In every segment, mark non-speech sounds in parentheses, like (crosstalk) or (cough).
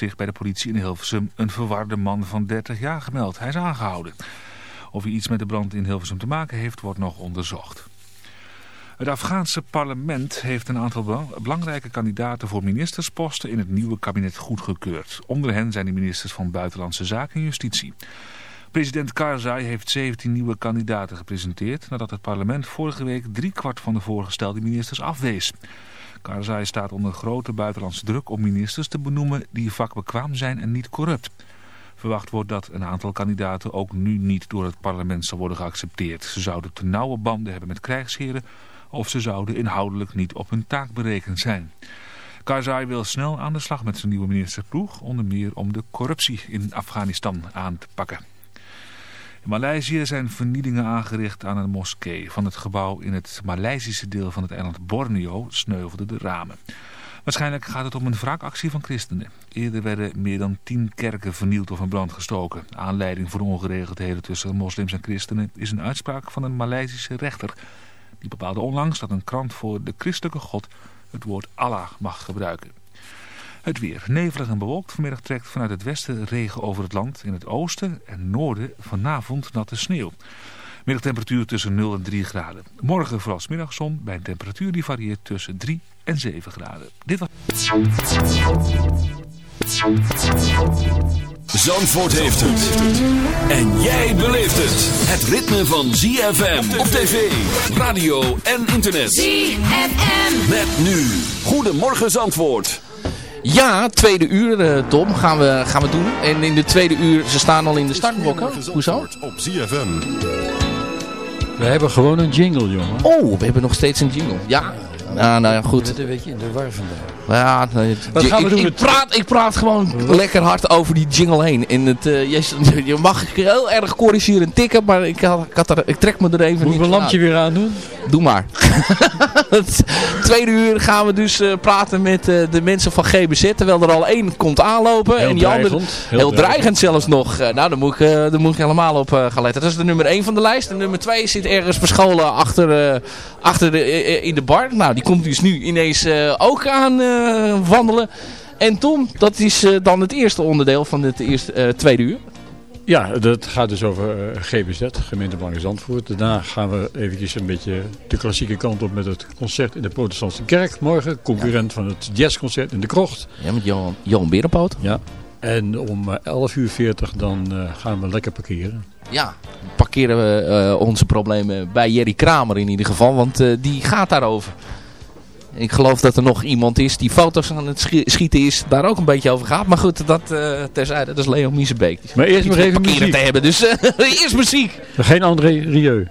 zich bij de politie in Hilversum een verwarde man van 30 jaar gemeld. Hij is aangehouden. Of hij iets met de brand in Hilversum te maken heeft, wordt nog onderzocht. Het Afghaanse parlement heeft een aantal belang- belangrijke kandidaten voor ministersposten in het nieuwe kabinet goedgekeurd. Onder hen zijn de ministers van Buitenlandse Zaken en Justitie. President Karzai heeft 17 nieuwe kandidaten gepresenteerd nadat het parlement vorige week driekwart van de voorgestelde ministers afwees. Karzai staat onder grote buitenlandse druk om ministers te benoemen die vakbekwaam zijn en niet corrupt. Verwacht wordt dat een aantal kandidaten ook nu niet door het parlement zal worden geaccepteerd. Ze zouden te nauwe banden hebben met krijgsheren of ze zouden inhoudelijk niet op hun taak berekend zijn. Karzai wil snel aan de slag met zijn nieuwe ministerploeg, onder meer om de corruptie in Afghanistan aan te pakken. In Maleisië zijn vernielingen aangericht aan een moskee. Van het gebouw in het Maleisische deel van het eiland Borneo sneuvelden de ramen. Waarschijnlijk gaat het om een wraakactie van christenen. Eerder werden meer dan tien kerken vernield of in brand gestoken. Aanleiding voor de ongeregeldheden tussen moslims en christenen is een uitspraak van een Maleisische rechter. Die bepaalde onlangs dat een krant voor de christelijke god het woord Allah mag gebruiken. Het weer. Nevelig en bewolkt. Vanmiddag trekt vanuit het westen regen over het land. In het oosten en noorden vanavond natte sneeuw. Middagtemperatuur tussen 0 en 3 graden. Morgen vooral middagzon bij een temperatuur die varieert tussen 3 en 7 graden. Dit was... Zandvoort heeft het. En jij beleeft het. Het ritme van ZFM op tv, radio en internet. ZFM. Met nu. Goedemorgen Zandvoort. Ja, tweede uur, eh, Tom, gaan we, gaan we doen. En in de tweede uur, ze staan al in de startblokken. Hoezo? Op ZFM. We hebben gewoon een jingle, jongen. Oh, we hebben nog steeds een jingle. Ja, nou, nou ja, Je goed. bent een beetje in de war vandaag. Ja, nee, Wat gaan we ik, doen Ik praat, ik praat gewoon lekker hard over die jingle heen. En het, eh, je, je mag heel erg corrigeren tikken, maar ik, had, ik, had er, ik trek me er even Moet ik mijn lampje weer aandoen? Doe maar. Het (laughs) tweede uur gaan we dus eh, praten met eh, de mensen van GBZ. Terwijl er al één komt aanlopen. Heel en die andere heel, heel dreigend. dreigend. zelfs nog. Eh, nou, daar moet, ik, eh, daar moet ik helemaal op eh, gaan letten. Dat is de nummer 1 van de lijst. De nummer 2 zit ergens verscholen achter, eh, achter de, eh, eh, in de bar. Nou, die komt dus nu ineens eh, ook aan eh, wandelen. En Tom, dat is eh, dan het eerste onderdeel van het eerste, tweede uur. Ja, dat gaat dus over GBZ, Gemeentebelangen Zandvoort. Daarna gaan we eventjes een beetje de klassieke kant op met het concert in de protestantse kerk. Morgen, concurrent van het jazzconcert in de krocht. Ja, met Johan, Johan Berenpoot. Ja. En om eh, 11 uur 40 dan gaan we lekker parkeren. Ja, parkeren we onze problemen bij Jerry Kramer in ieder geval, want die gaat daarover. Ik geloof dat er nog iemand is die foto's aan het schi- schieten is, daar ook een beetje over gaat. Maar goed, dat eh, terzijde, dat is Leo Miezebeek. Maar eerst nog even muziek. te hebben, dus (laughs) eerst muziek. Geen André Rieu.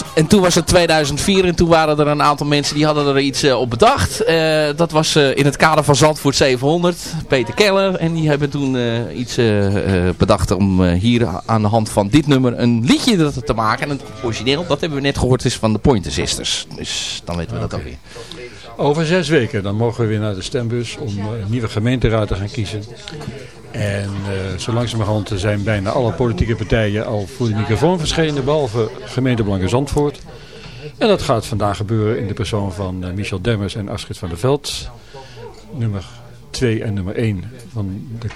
Was, en toen was het 2004 en toen waren er een aantal mensen die hadden er iets uh, op bedacht. Uh, dat was uh, in het kader van Zandvoort 700, Peter Keller. En die hebben toen iets bedacht om hier aan de hand van dit nummer een liedje te maken. En het origineel, dat hebben we net gehoord, is van de Pointer Sisters. Dus dan weten we dat ook weer. Over zes weken, dan mogen we weer naar de stembus om een nieuwe gemeenteraad te gaan kiezen. En uh, zo langzamerhand zijn bijna alle politieke partijen al voor de microfoon verschenen, behalve gemeente Blanke Zandvoort. En dat gaat vandaag gebeuren in de persoon van uh, Michel Demmers en Astrid van der Veld. Nummer 2 en nummer 1 van de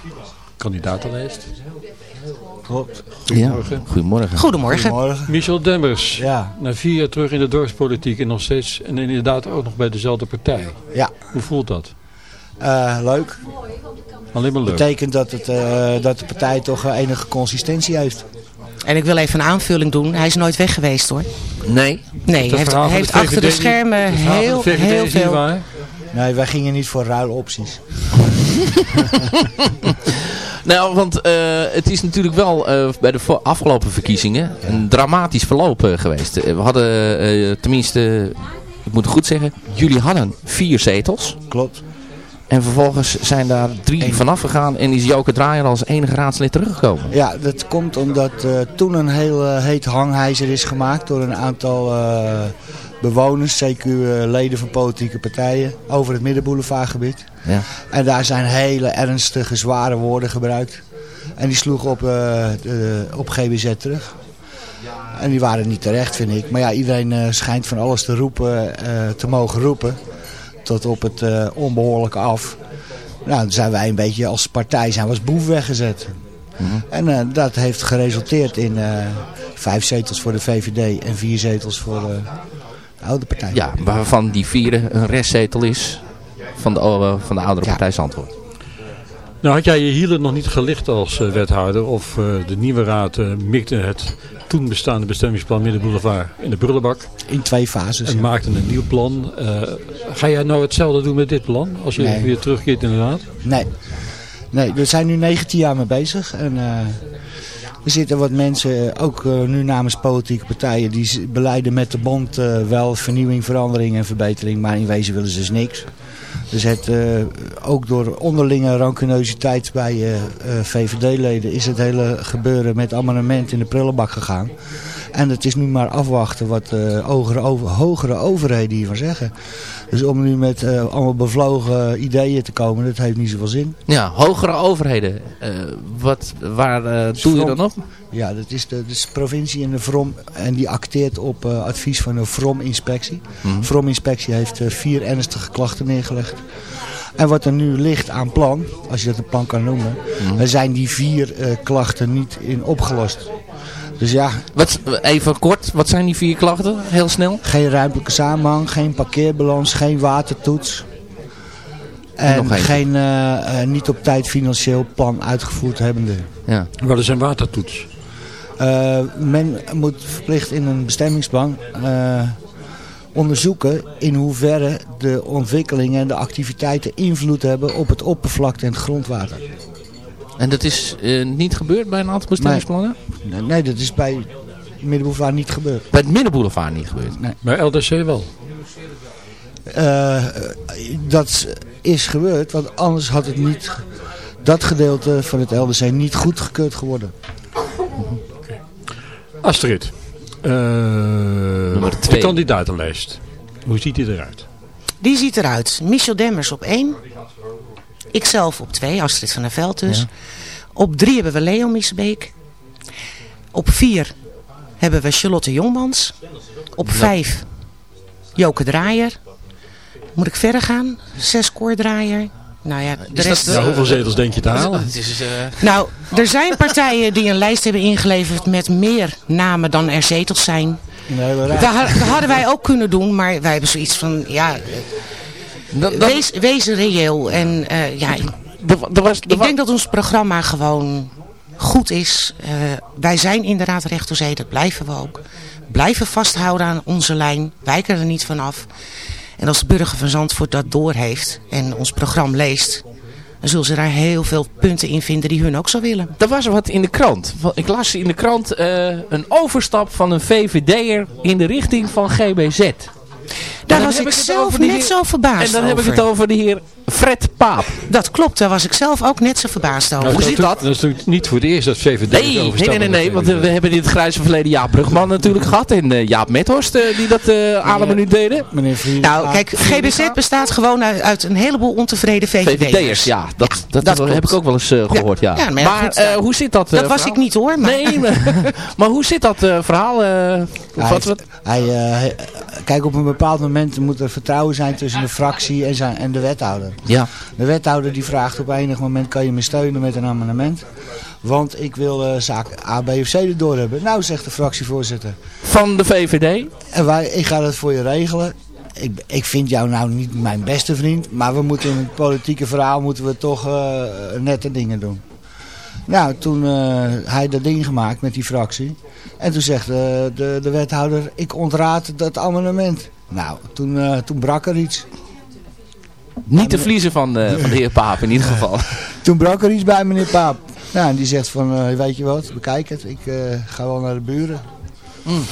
kandidatenlijst. Klopt. Goedemorgen. Ja, goedemorgen. Goedemorgen. Goedemorgen. Michel Demmers, ja. na vier jaar terug in de dorpspolitiek en nog steeds, en inderdaad ook nog bij dezelfde partij. Ja. Hoe voelt dat? Uh, leuk. Alleen maar leuk. betekent dat, het, uh, dat de partij toch enige consistentie heeft. En ik wil even een aanvulling doen. Hij is nooit weg geweest hoor. Nee? Nee, hij heeft, heeft achter de schermen heel, heel veel... Nee, wij gingen niet voor ruilopties. (laughs) nou, want uh, het is natuurlijk wel uh, bij de afgelopen verkiezingen een dramatisch verloop uh, geweest. we hadden tenminste, ik moet het goed zeggen, jullie hadden vier zetels. Klopt. En vervolgens zijn daar drie Eén. vanaf gegaan en is Joke Draaier als enige raadslid teruggekomen. Ja, dat komt omdat toen een heel heet hangijzer is gemaakt door een aantal bewoners, CQ leden van politieke partijen, over het Middenboulevardgebied. Ja. En daar zijn hele ernstige, zware woorden gebruikt. En die sloegen op, op GBZ terug. En die waren niet terecht, vind ik. Maar ja, iedereen schijnt van alles te roepen, te mogen roepen tot op het uh, onbehoorlijke af. Nou, dan zijn wij een beetje als partij zijn we als boef weggezet. Mm -hmm. En uh, dat heeft geresulteerd in uh, vijf zetels voor de VVD en vier zetels voor oude partij. Ja, waarvan die vierde een restzetel is van de, van de oudere ja. partij Zandvoort. Nou had jij je hielen nog niet gelicht als wethouder of de nieuwe raad mikte het toen bestaande bestemmingsplan Middenboulevard in de Brullenbak. In twee fases. En ja. maakte een nieuw plan. Uh, ga jij nou hetzelfde doen met dit plan? Als je nee. weer terugkeert in de raad? Nee. Nee, we zijn nu 19 jaar mee bezig. En uh, er zitten wat mensen, ook uh, nu namens politieke partijen, die beleiden met de bond wel vernieuwing, verandering en verbetering. Maar in wezen willen ze dus niks. Dus het, ook door onderlinge rancunositeit bij VVD-leden is het hele gebeuren met amendement in de prullenbak gegaan. En het is nu maar afwachten wat hogere, hogere overheden hiervan zeggen. Dus om nu met allemaal bevlogen ideeën te komen, dat heeft niet zoveel zin. Ja, hogere overheden. wat, waar doe je dan op? Ja, dat is de, de provincie en de VROM. En die acteert op uh, advies van de VROM-inspectie. Mm -hmm. VROM-inspectie heeft uh, vier ernstige klachten neergelegd. En wat er nu ligt aan plan, als je dat een plan kan noemen, mm -hmm. zijn die vier uh, klachten niet in opgelost. Dus ja. Wat, even kort, wat zijn die vier klachten? Heel snel. Geen ruimtelijke samenhang, geen parkeerbalans, geen watertoets. En geen, uh, uh, niet op tijd financieel plan uitgevoerd hebbende. Ja. Wat is een watertoets? Uh, men moet verplicht in een bestemmingsplan uh, onderzoeken in hoeverre de ontwikkelingen en de activiteiten invloed hebben op het oppervlakte en het grondwater. En dat is uh, niet gebeurd bij een aantal bestemmingsplannen? Nee, nee dat is bij Middenboulevard niet gebeurd. Bij het Middenboulevard niet gebeurd? Nee. Bij LDC wel? dat is gebeurd, want anders had het niet, dat gedeelte van het LDC niet goedgekeurd geworden. Astrid, uh, de kandidatenlijst. Hoe ziet die eruit? Die ziet eruit. Michel Demmers op 1. Ikzelf op 2, Astrid van der Veld dus. Ja. Op 3 hebben we Leo Misbeek. Op 4 hebben we Charlotte Jongmans. Op 5 Joke Draaier. Moet ik verder gaan? Zes koordraaier. Nou ja, de rest... nou, hoeveel zetels denk je te halen? (laughs) Is, uh... Nou, er zijn partijen die een lijst hebben ingeleverd met meer namen dan er zetels zijn. Nee, dat, dat hadden wij ook kunnen doen, maar wij hebben zoiets van, ja, dat, dat... Wees, wees reëel. En uh, ja, de, de was, de ik denk dat ons programma gewoon goed is. Uh, wij zijn inderdaad recht door zee, dat blijven we ook. Blijven vasthouden aan onze lijn, wijken er niet vanaf. En als de burger van Zandvoort dat doorheeft en ons programma leest, dan zullen ze daar heel veel punten in vinden die hun ook zo willen. Er was wat in de krant. Ik las in de krant uh, een overstap van een VVD'er in de richting van GBZ. Daar was ik zelf net zo verbaasd En dan heb ik het over de heer Fred Paap. Dat klopt, daar was ik zelf ook net zo verbaasd over. Hoe zit dat? Dat is natuurlijk niet voor het eerst dat VVD nee, nee, nee, nee, nee, want we hebben in het grijze verleden Jaap Brugman natuurlijk gehad. En uh, Jaap Methorst uh, die dat uh, aan minuut deden. Meneer Vriend, nou, kijk, GBZ bestaat gewoon uit, uit een heleboel ontevreden VVD'ers. VVD'ers, ja. Dat, ja, dat, dat heb ik ook wel eens gehoord, ja. ja. maar, maar goed, hoe zit dat Dat was ik niet hoor. Maar. Nee, maar (laughs) hoe zit dat verhaal? wat, wat? Hij, hij, kijk, op een bepaald moment moet er vertrouwen zijn tussen de fractie en, zijn, en de wethouder. Ja. De wethouder die vraagt op enig moment kan je me steunen met een amendement. Want ik wil uh, zaak A, B of C erdoor hebben. Nou, zegt de fractievoorzitter. Van de VVD? En wij, ik ga dat voor je regelen. Ik, ik vind jou nou niet mijn beste vriend. Maar we moeten in het politieke verhaal moeten we toch uh, nette dingen doen. Nou, toen uh, hij dat ding gemaakt met die fractie. En toen zegt de, de, de wethouder, ik ontraad dat amendement. Nou, toen, toen brak er iets. Niet te verliezen van, uh, van de heer Paap in ieder geval. (laughs) Toen brak er iets bij meneer Paap. Nou, en die zegt van, uh, weet je wat, bekijk het. Ik ga wel naar de buren. Mm.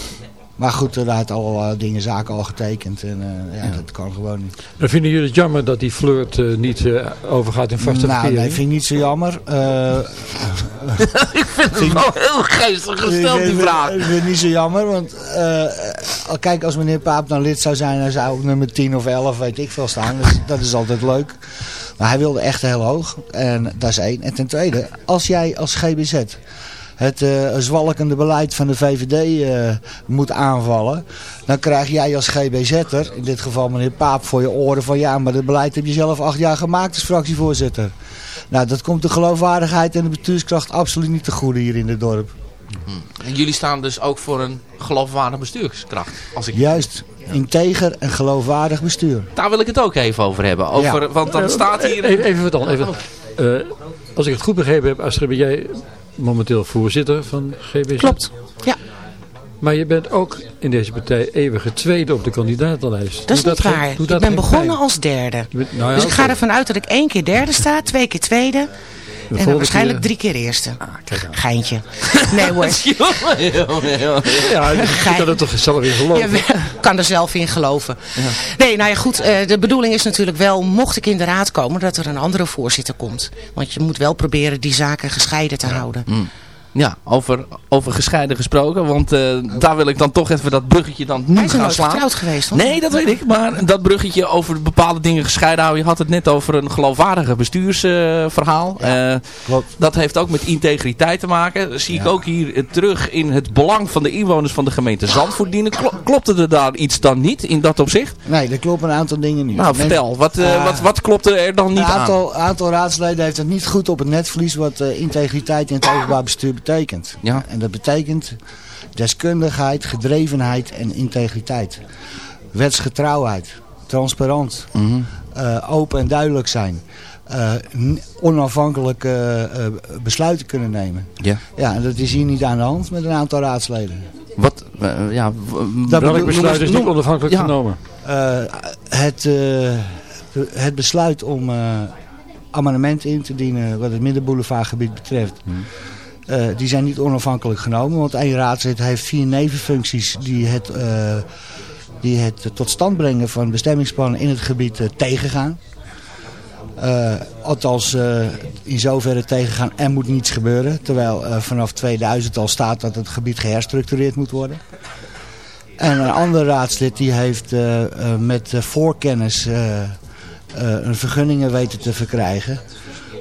Maar goed, daar had al dingen, zaken al getekend. En ja, ja, dat kan gewoon niet. Dan vinden jullie het jammer dat die flirt niet overgaat in vaste Nou, nee, vind ik niet zo jammer. (laughs) ik vind het wel heel geestig gesteld, die vraag. Ik vind het niet zo jammer, want kijk, als meneer Paap dan lid zou zijn, dan zou ook nummer 10 of 11, weet ik veel staan. Dus dat is altijd leuk. Maar hij wilde echt heel hoog. En dat is één. En ten tweede, als jij als GBZ het uh, zwalkende beleid van de VVD uh, moet aanvallen. Dan krijg jij als GBZ'er, in dit geval meneer Paap, voor je oren van ja, maar het beleid heb je zelf acht jaar gemaakt als fractievoorzitter. Nou, dat komt de geloofwaardigheid en de bestuurskracht absoluut niet te goede hier in het dorp. En jullie staan dus ook voor een geloofwaardig bestuurskracht. Als ik... Juist, integer en geloofwaardig bestuur. Daar wil ik het ook even over hebben. Over, ja. Want dan staat hier... Even, even wat dan. Even. Uh, als ik het goed begrepen heb, Astrid, ben jij momenteel voorzitter van GBZ? Klopt, ja. Maar je bent ook in deze partij eeuwige tweede op de kandidatenlijst. Dat is niet waar. ik ben begonnen pijn. als derde. Nou ja, dus ik ga ervan uit dat ik één keer derde sta, twee keer tweede... En dan waarschijnlijk drie keer eerste. Ah, Geintje. Nee hoor. (laughs) ja, ik kan er toch zelf in geloven. Ja, kan er zelf in geloven. Ja. Nee, nou ja goed. de bedoeling is natuurlijk wel, mocht ik in de raad komen, dat er een andere voorzitter komt. Want je moet wel proberen die zaken gescheiden te houden. Mm. Ja, over, over gescheiden gesproken. Want uh, daar wil ik dan toch even dat bruggetje dan nu gaan slaan. Hij is geweest, hoor. Nee, dat weet ik. Maar dat bruggetje over bepaalde dingen gescheiden houden. Je had het net over een geloofwaardige bestuursverhaal. Uh, ja, uh, dat heeft ook met integriteit te maken. Dat zie ik ook hier terug in het belang van de inwoners van de gemeente Zandvoort dienen. klopte er daar iets dan niet in dat opzicht? Nee, er kloppen een aantal dingen niet. Nou, vertel. Wat, wat, wat klopte er dan niet een aantal, aan? Een aantal raadsleden heeft het niet goed op het netvlies wat integriteit in het openbaar bestuur betekent. Ja. En dat betekent deskundigheid, gedrevenheid en integriteit. Wetsgetrouwheid, transparant, mm -hmm. uh, open en duidelijk zijn. Uh, onafhankelijk uh, besluiten kunnen nemen. Ja. ja, en dat is hier niet aan de hand met een aantal raadsleden. Wat, ja, welk besluit is niet onafhankelijk ja. genomen? het, het besluit om amendement in te dienen wat het middenboulevardgebied betreft. Mm. Uh, die zijn niet onafhankelijk genomen, want één raadslid heeft vier nevenfuncties die het, uh, die het tot stand brengen van bestemmingsplannen in het gebied uh, tegengaan. althans, in zoverre tegengaan, er moet niets gebeuren. Terwijl vanaf 2000 al staat dat het gebied geherstructureerd moet worden. En een ander raadslid die heeft met voorkennis een vergunningen weten te verkrijgen.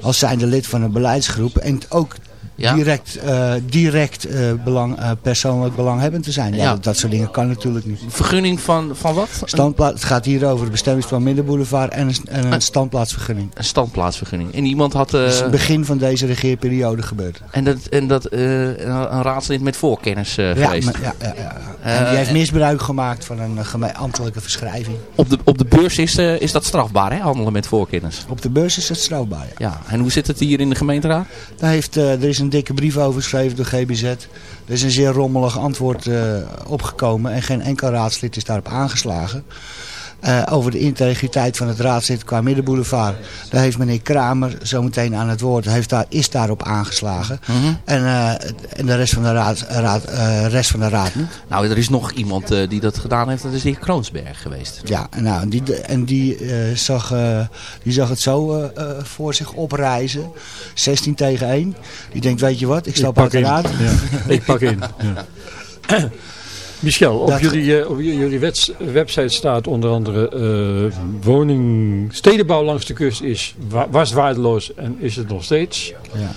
Als zijnde lid van een beleidsgroep. En ook ja? direct, uh, direct uh, belang, uh, persoonlijk belanghebbend te zijn. Ja, ja. Dat, soort dingen kan natuurlijk niet. Vergunning van, van wat? Standplaats, het gaat hier over de bestemmingsplan Middenboulevard en een, en een standplaatsvergunning. Een standplaatsvergunning. En iemand had... Dat is het begin van deze regeerperiode gebeurd. En dat, en dat een raadslid met voorkennis geweest? Maar, ja, ja, ja. En die heeft misbruik gemaakt van een ambtelijke verschrijving. Op de, op de beurs is, is dat strafbaar, hè? Handelen met voorkennis? Op de beurs is dat strafbaar, ja. ja. En hoe zit het hier in de gemeenteraad? Daar heeft, er is een dikke brief over geschreven door GBZ. Er is een zeer rommelig antwoord uh, opgekomen en geen enkel raadslid is daarop aangeslagen. Uh, over de integriteit van het raadslid qua middenboulevard. Daar heeft meneer Kramer zometeen aan het woord. Heeft daar, is daarop aangeslagen. Mm -hmm. en, uh, en de rest van de raad, raad, uh, rest van de raad niet. Nou, er is nog iemand die dat gedaan heeft. Dat is de heer Kroonsberg geweest. Ja, nou, en die, en die, zag, die zag het zo voor zich oprijzen. 16 tegen 1. Die denkt, weet je wat, ik stap uit de raad. Ja. ik pak (laughs) in. Ja. (clears throat) (clears throat) Michel, op jullie, uh, op jullie website staat onder andere uh, woning, stedenbouw langs de kust is, was waardeloos en is het nog steeds. Ja.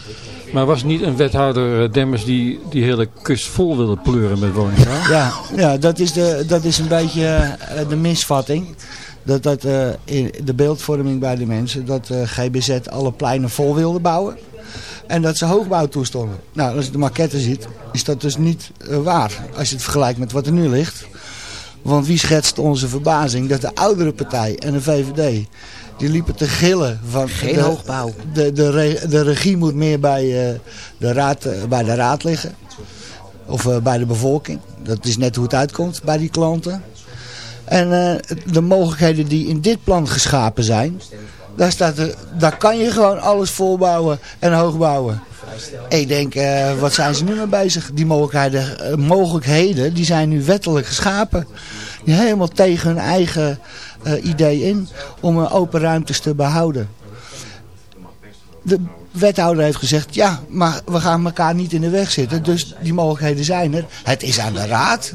Maar was niet een wethouder uh, Demmers die die hele kust vol wilde pleuren met woningbouw? Ja, ja dat, is de, dat is een beetje de misvatting. Dat, dat in de beeldvorming bij de mensen, dat GBZ alle pleinen vol wilde bouwen. En dat ze hoogbouw toestonden. Nou, als je de maquette ziet, is dat dus niet uh, waar. Als je het vergelijkt met wat er nu ligt. Want wie schetst onze verbazing dat de oudere partij en de VVD... die liepen te gillen van... Geen de, hoogbouw. De, de, de, de, regie moet meer bij, uh, de raad, uh, bij de raad liggen. Of bij de bevolking. Dat is net hoe het uitkomt bij die klanten. En de mogelijkheden die in dit plan geschapen zijn... Daar, kan je gewoon alles volbouwen en hoogbouwen. Ik denk, uh, wat zijn ze nu mee bezig? Die mogelijkheden, uh, mogelijkheden die zijn nu wettelijk geschapen. Helemaal tegen hun eigen uh, idee in om open ruimtes te behouden. De wethouder heeft gezegd, ja, maar we gaan elkaar niet in de weg zitten. Dus die mogelijkheden zijn er. Het is aan de raad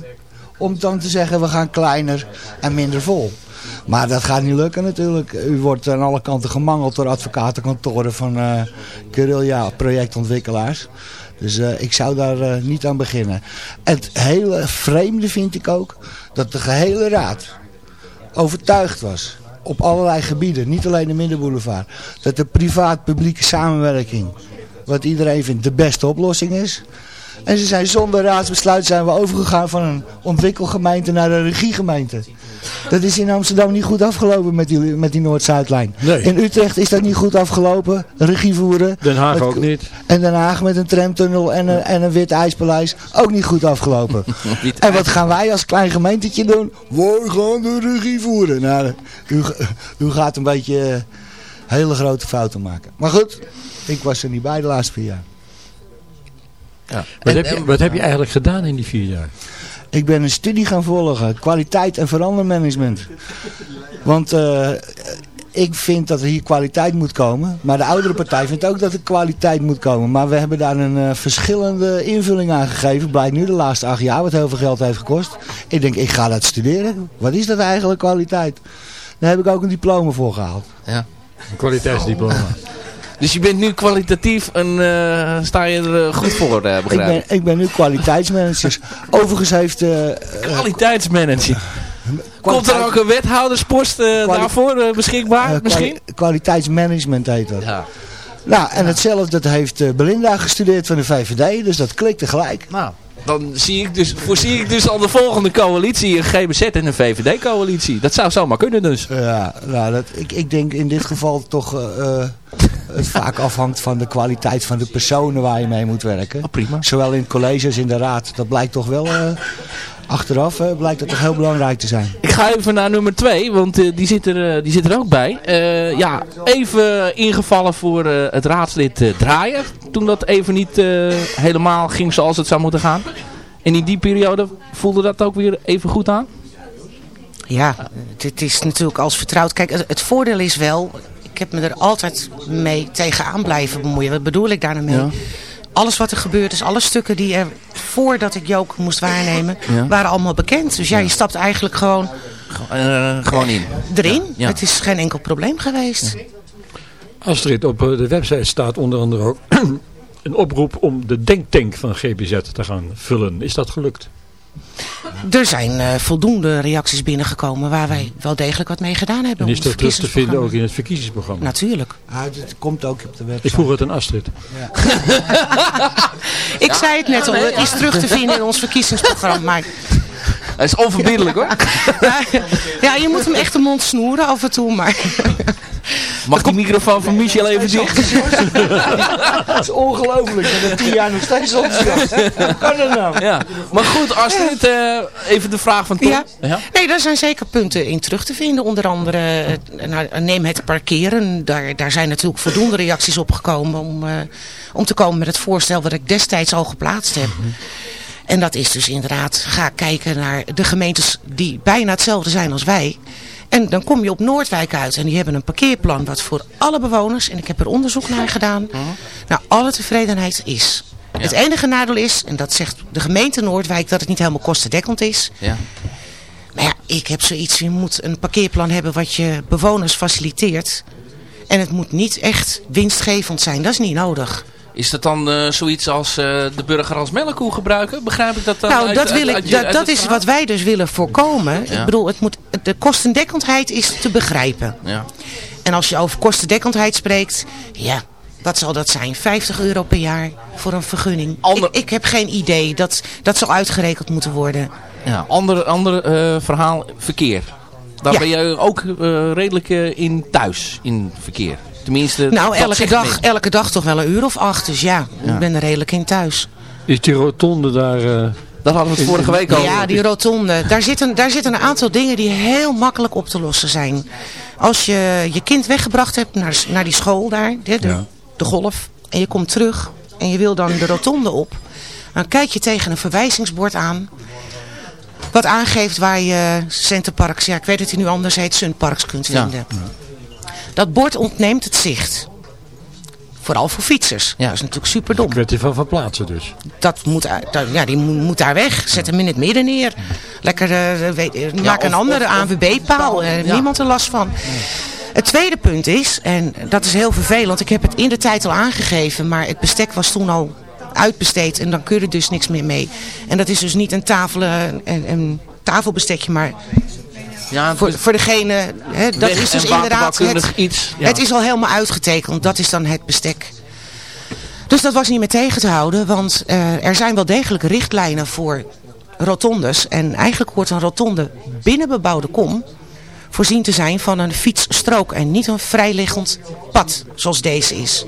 om dan te zeggen, we gaan kleiner en minder vol. Maar dat gaat niet lukken natuurlijk. U wordt aan alle kanten gemangeld door advocatenkantoren van uh, guerrilla projectontwikkelaars. Dus uh, ik zou daar uh, niet aan beginnen. Het hele vreemde vind ik ook dat de gehele raad overtuigd was op allerlei gebieden, niet alleen de Middenboulevard, dat de privaat-publieke samenwerking, wat iedereen vindt, de beste oplossing is. En ze zijn zonder raadsbesluit zijn we overgegaan van een ontwikkelgemeente naar een regiegemeente. Dat is in Amsterdam niet goed afgelopen met die, met die Noord-Zuidlijn. Nee. In Utrecht is dat niet goed afgelopen. Regie voeren. Den Haag met, ook niet. En Den Haag met een tramtunnel en een, en een wit ijspaleis. Ook niet goed afgelopen. (laughs) en wat gaan wij als klein gemeentetje doen? We gaan de regie voeren. Nou, u, u gaat een beetje uh, hele grote fouten maken. Maar goed, ik was er niet bij de laatste vier jaar. Ja. Wat, en, heb je, wat heb je eigenlijk gedaan in die vier jaar? Ik ben een studie gaan volgen. Kwaliteit en verandermanagement. Want uh, ik vind dat er hier kwaliteit moet komen. Maar de oudere partij vindt ook dat er kwaliteit moet komen. Maar we hebben daar een uh, verschillende invulling aan gegeven. Blijkt nu de laatste acht jaar, wat heel veel geld heeft gekost. Ik denk, ik ga dat studeren. Wat is dat eigenlijk kwaliteit? Daar heb ik ook een diploma voor gehaald. Ja. Een kwaliteitsdiploma. Dus je bent nu kwalitatief en uh, sta je er uh, goed voor, uh, begrijp ik? Ben, ik ben nu kwaliteitsmanager. (laughs) Overigens heeft... kwaliteitsmanager. (laughs) Komt er ook een wethouderspost daarvoor beschikbaar misschien? Kwaliteitsmanagement heet dat. Ja. Nou, en hetzelfde dat heeft Belinda gestudeerd van de VVD. Dus dat klikte gelijk. Nou, dan zie ik dus, voorzie ik dus al de volgende coalitie, een GBZ en een VVD-coalitie. Dat zou zomaar kunnen dus. Ja, nou, dat, ik, ik denk in dit geval toch... Uh, het vaak afhangt van de kwaliteit van de personen waar je mee moet werken. Oh, prima. Zowel in het college als in de raad. Dat blijkt toch wel... Uh, achteraf uh, blijkt dat toch heel belangrijk te zijn. Ik ga even naar nummer 2, want uh, die, zit er, uh, die zit er ook bij. ja, even ingevallen voor het raadslid Draaier. Toen dat even niet helemaal ging zoals het zou moeten gaan. En in die periode voelde dat ook weer even goed aan? Ja, het is natuurlijk als vertrouwd. Kijk, het voordeel is wel... Ik heb me er altijd mee tegenaan blijven bemoeien. Wat bedoel ik daar nou mee? Ja alles wat er gebeurd is, alle stukken die er voordat ik Jook moest waarnemen, ja. waren allemaal bekend. Dus ja, je stapt eigenlijk gewoon, uh, gewoon in. erin. Ja. Het is geen enkel probleem geweest. Astrid, op de website staat onder andere ook (clears throat) een oproep om de denktank van GBZ te gaan vullen. Is dat gelukt? Er zijn uh, voldoende reacties binnengekomen waar wij wel degelijk wat mee gedaan hebben. En is dat terug te vinden ook in het verkiezingsprogramma? Natuurlijk. Ah, het komt ook op de website. Ik vroeg het aan Astrid. Ja. (laughs) ik ja. zei het net al, het is terug te vinden in ons (laughs) verkiezingsprogramma. Maar... Hij is onverbiddelijk hoor. (laughs) ja, je moet hem echt de mond snoeren af en toe, maar... Mag die microfoon van Michel even dicht? (laughs) Dat is ongelooflijk. Dat het tien jaar nog steeds op Hoe kan dat nou? Ja. Maar goed, Astrid, uh, even de vraag van Tom. Ja. ja. Nee, daar zijn zeker punten in terug te vinden. Onder andere, nou, neem het parkeren. Daar, daar zijn natuurlijk voldoende reacties op gekomen om, uh, om te komen met het voorstel wat ik destijds al geplaatst heb. Mm -hmm. En dat is dus inderdaad, ga kijken naar de gemeentes die bijna hetzelfde zijn als wij. En dan kom je op Noordwijk uit en die hebben een parkeerplan wat voor alle bewoners, en ik heb er onderzoek naar gedaan, nou alle tevredenheid is. Ja. Het enige nadeel is, en dat zegt de gemeente Noordwijk, dat het niet helemaal kostendekkend is. Ja. Maar ja, ik heb zoiets, je moet een parkeerplan hebben wat je bewoners faciliteert. En het moet niet echt winstgevend zijn, dat is niet nodig. Is dat dan uh, zoiets als uh, de burger als melkkoe gebruiken? Begrijp ik dat dan? Nou, uit, dat, wil ik, uit, dat, uit dat is wat wij dus willen voorkomen. Ja. Ik bedoel, het moet, de kostendekkendheid is te begrijpen. Ja. En als je over kostendekkendheid spreekt, ja, wat zal dat zijn? 50 euro per jaar voor een vergunning. Ander... Ik, ik, heb geen idee. Dat, dat zal uitgerekend moeten worden. Ja, ander, ander uh, verhaal, verkeer. Daar Ja. ben je ook redelijk in thuis, in verkeer. Tenminste, Nou, dat elke dag, elke dag toch wel een uur of acht. Dus ja, Ja. ik ben er redelijk in thuis. Is die rotonde daar... eh, Daar hadden we het vorige week over. Ja, die rotonde. Daar zitten, daar zitten een aantal dingen die heel makkelijk op te lossen zijn. Als je je kind weggebracht hebt naar, naar die school daar, de, de, Ja. de golf, en je komt terug en je wil dan de rotonde op, dan kijk je tegen een verwijzingsbord aan. Wat aangeeft waar je Centerparks, ja ik weet dat hij nu anders heet, Sunparks kunt Ja. Dat bord ontneemt het zicht. Vooral voor fietsers. Ja. Dat is natuurlijk super dom kwestie van verplaatsen dus. dat moet, dat- ja, die moet, daar weg. Zet hem in het midden neer. Lekker, eh, weet, eh, maak een of- andere ANWB-paal. Eh, Ja. Niemand er last van. Het tweede punt is, en dat is heel vervelend. Ik heb het in de tijd al aangegeven. Maar het bestek was toen al uitbesteed. En dan kun je er dus niks meer mee. En dat is dus niet een, tafel, eh, een, een tafelbestekje. Maar ja, voor, voor degene... Hè, dat is dus inderdaad... Het, iets. Ja. het is al helemaal uitgetekend. Dat is dan het bestek. Dus dat was niet meer tegen te houden. Want eh, er zijn wel degelijk richtlijnen voor rotondes. En eigenlijk hoort een rotonde binnen bebouwde kom voorzien te zijn van een fietsstrook. En niet een vrijliggend pad zoals deze is.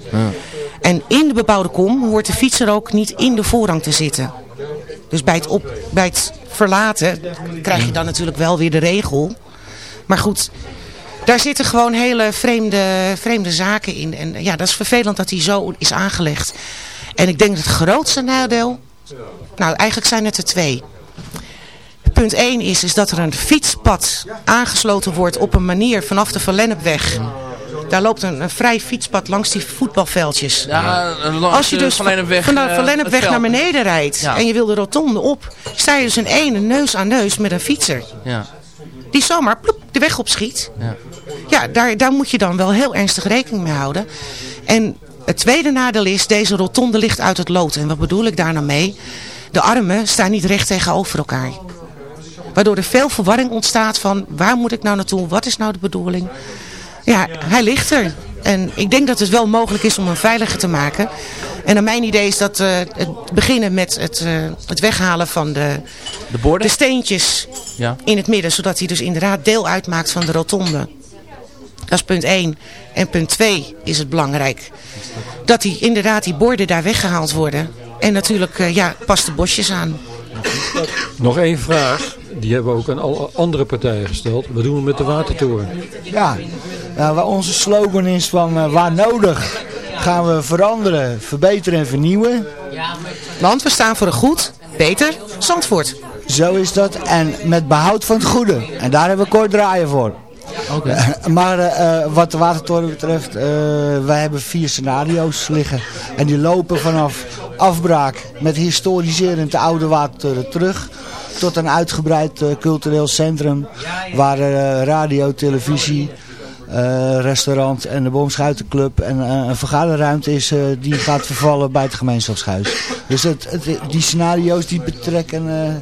En in de bebouwde kom hoort de fietser ook niet in de voorrang te zitten. Dus bij het, op, bij het verlaten krijg je dan natuurlijk wel weer de regel. Maar goed, daar zitten gewoon hele vreemde, vreemde zaken in. En ja, dat is vervelend dat die zo is aangelegd. En ik denk dat het grootste nadeel... Nou, eigenlijk zijn het er twee. Punt 1 is, is dat er een fietspad aangesloten wordt op een manier vanaf de Verlennepweg. Daar loopt een, een vrij fietspad langs die voetbalveldjes. Ja, langs Als je dus van Lennepweg, vanaf eh, van Lennepweg het naar beneden rijdt Ja. en je wil de rotonde op, sta je dus een ene neus aan neus met een fietser. Ja. Die zomaar ploep, de weg opschiet. Ja. Ja, daar, daar moet je dan wel heel ernstig rekening mee houden. En het tweede nadeel is, deze rotonde ligt uit het lood. En wat bedoel ik daar nou mee? De armen staan niet recht tegenover elkaar. Waardoor er veel verwarring ontstaat van waar moet ik nou naartoe? Wat is nou de bedoeling? Ja, hij ligt er. En ik denk dat het wel mogelijk is om hem veiliger te maken. En naar mijn idee is dat eh, het beginnen met het, eh, het weghalen van de, De borden? de steentjes Ja. in het midden. Zodat hij dus inderdaad deel uitmaakt van de rotonde. Dat is punt 1. En punt 2 is het belangrijk. Dat die, inderdaad die borden daar weggehaald worden. En natuurlijk, eh, ja, pas de bosjes aan. Nog één vraag. Die hebben we ook aan alle andere partijen gesteld. Wat doen we met de watertoren? Ja, nou, waar onze slogan is van eh, waar nodig gaan we veranderen, verbeteren en vernieuwen. Want we staan voor een goed, beter Zandvoort. Zo is dat. En met behoud van het goede. En daar hebben we kort draaien voor. (laughs) Maar eh, wat de watertoren betreft, eh, wij hebben vier scenario's liggen. En die lopen vanaf afbraak met historiserend de oude watertoren terug. Tot een uitgebreid cultureel centrum waar radio, televisie, restaurant en de Boomschuitenclub en eh, een vergaderruimte is eh, die gaat vervallen bij het gemeenschapshuis. Dus het, het, die scenario's die betrekken eh,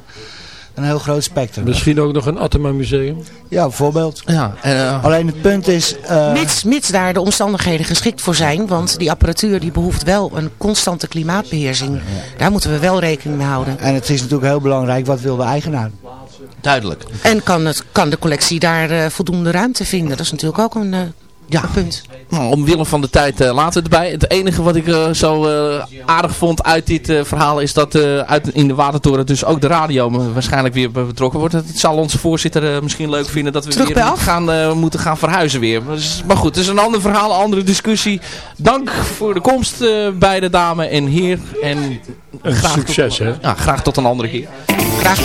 een heel groot spectrum. Misschien ook nog een Atema museum? Ja, bijvoorbeeld. Ja, en, eh, Alleen het punt is... eh, Mits, mits daar de omstandigheden geschikt voor zijn. Want die apparatuur die behoeft wel een constante klimaatbeheersing. Daar moeten we wel rekening mee houden. En het is natuurlijk heel belangrijk, wat wil de eigenaar? Duidelijk. En kan, het, kan de collectie daar eh, voldoende ruimte vinden? Dat is natuurlijk ook een, eh, Ja, punt. Nou, omwille van de tijd uh, laten we het erbij. Het enige wat ik uh, zo uh, aardig vond uit dit verhaal is dat uit, in de Watertoren dus ook de radio waarschijnlijk weer betrokken wordt. Het zal onze voorzitter misschien leuk vinden dat we Terug weer gaan, moeten gaan verhuizen weer. Dus, maar goed, het is een ander verhaal, een andere discussie. Dank voor de komst bij de dame en heer. En graag succes tot, hè? Ja, graag tot een andere keer. Graag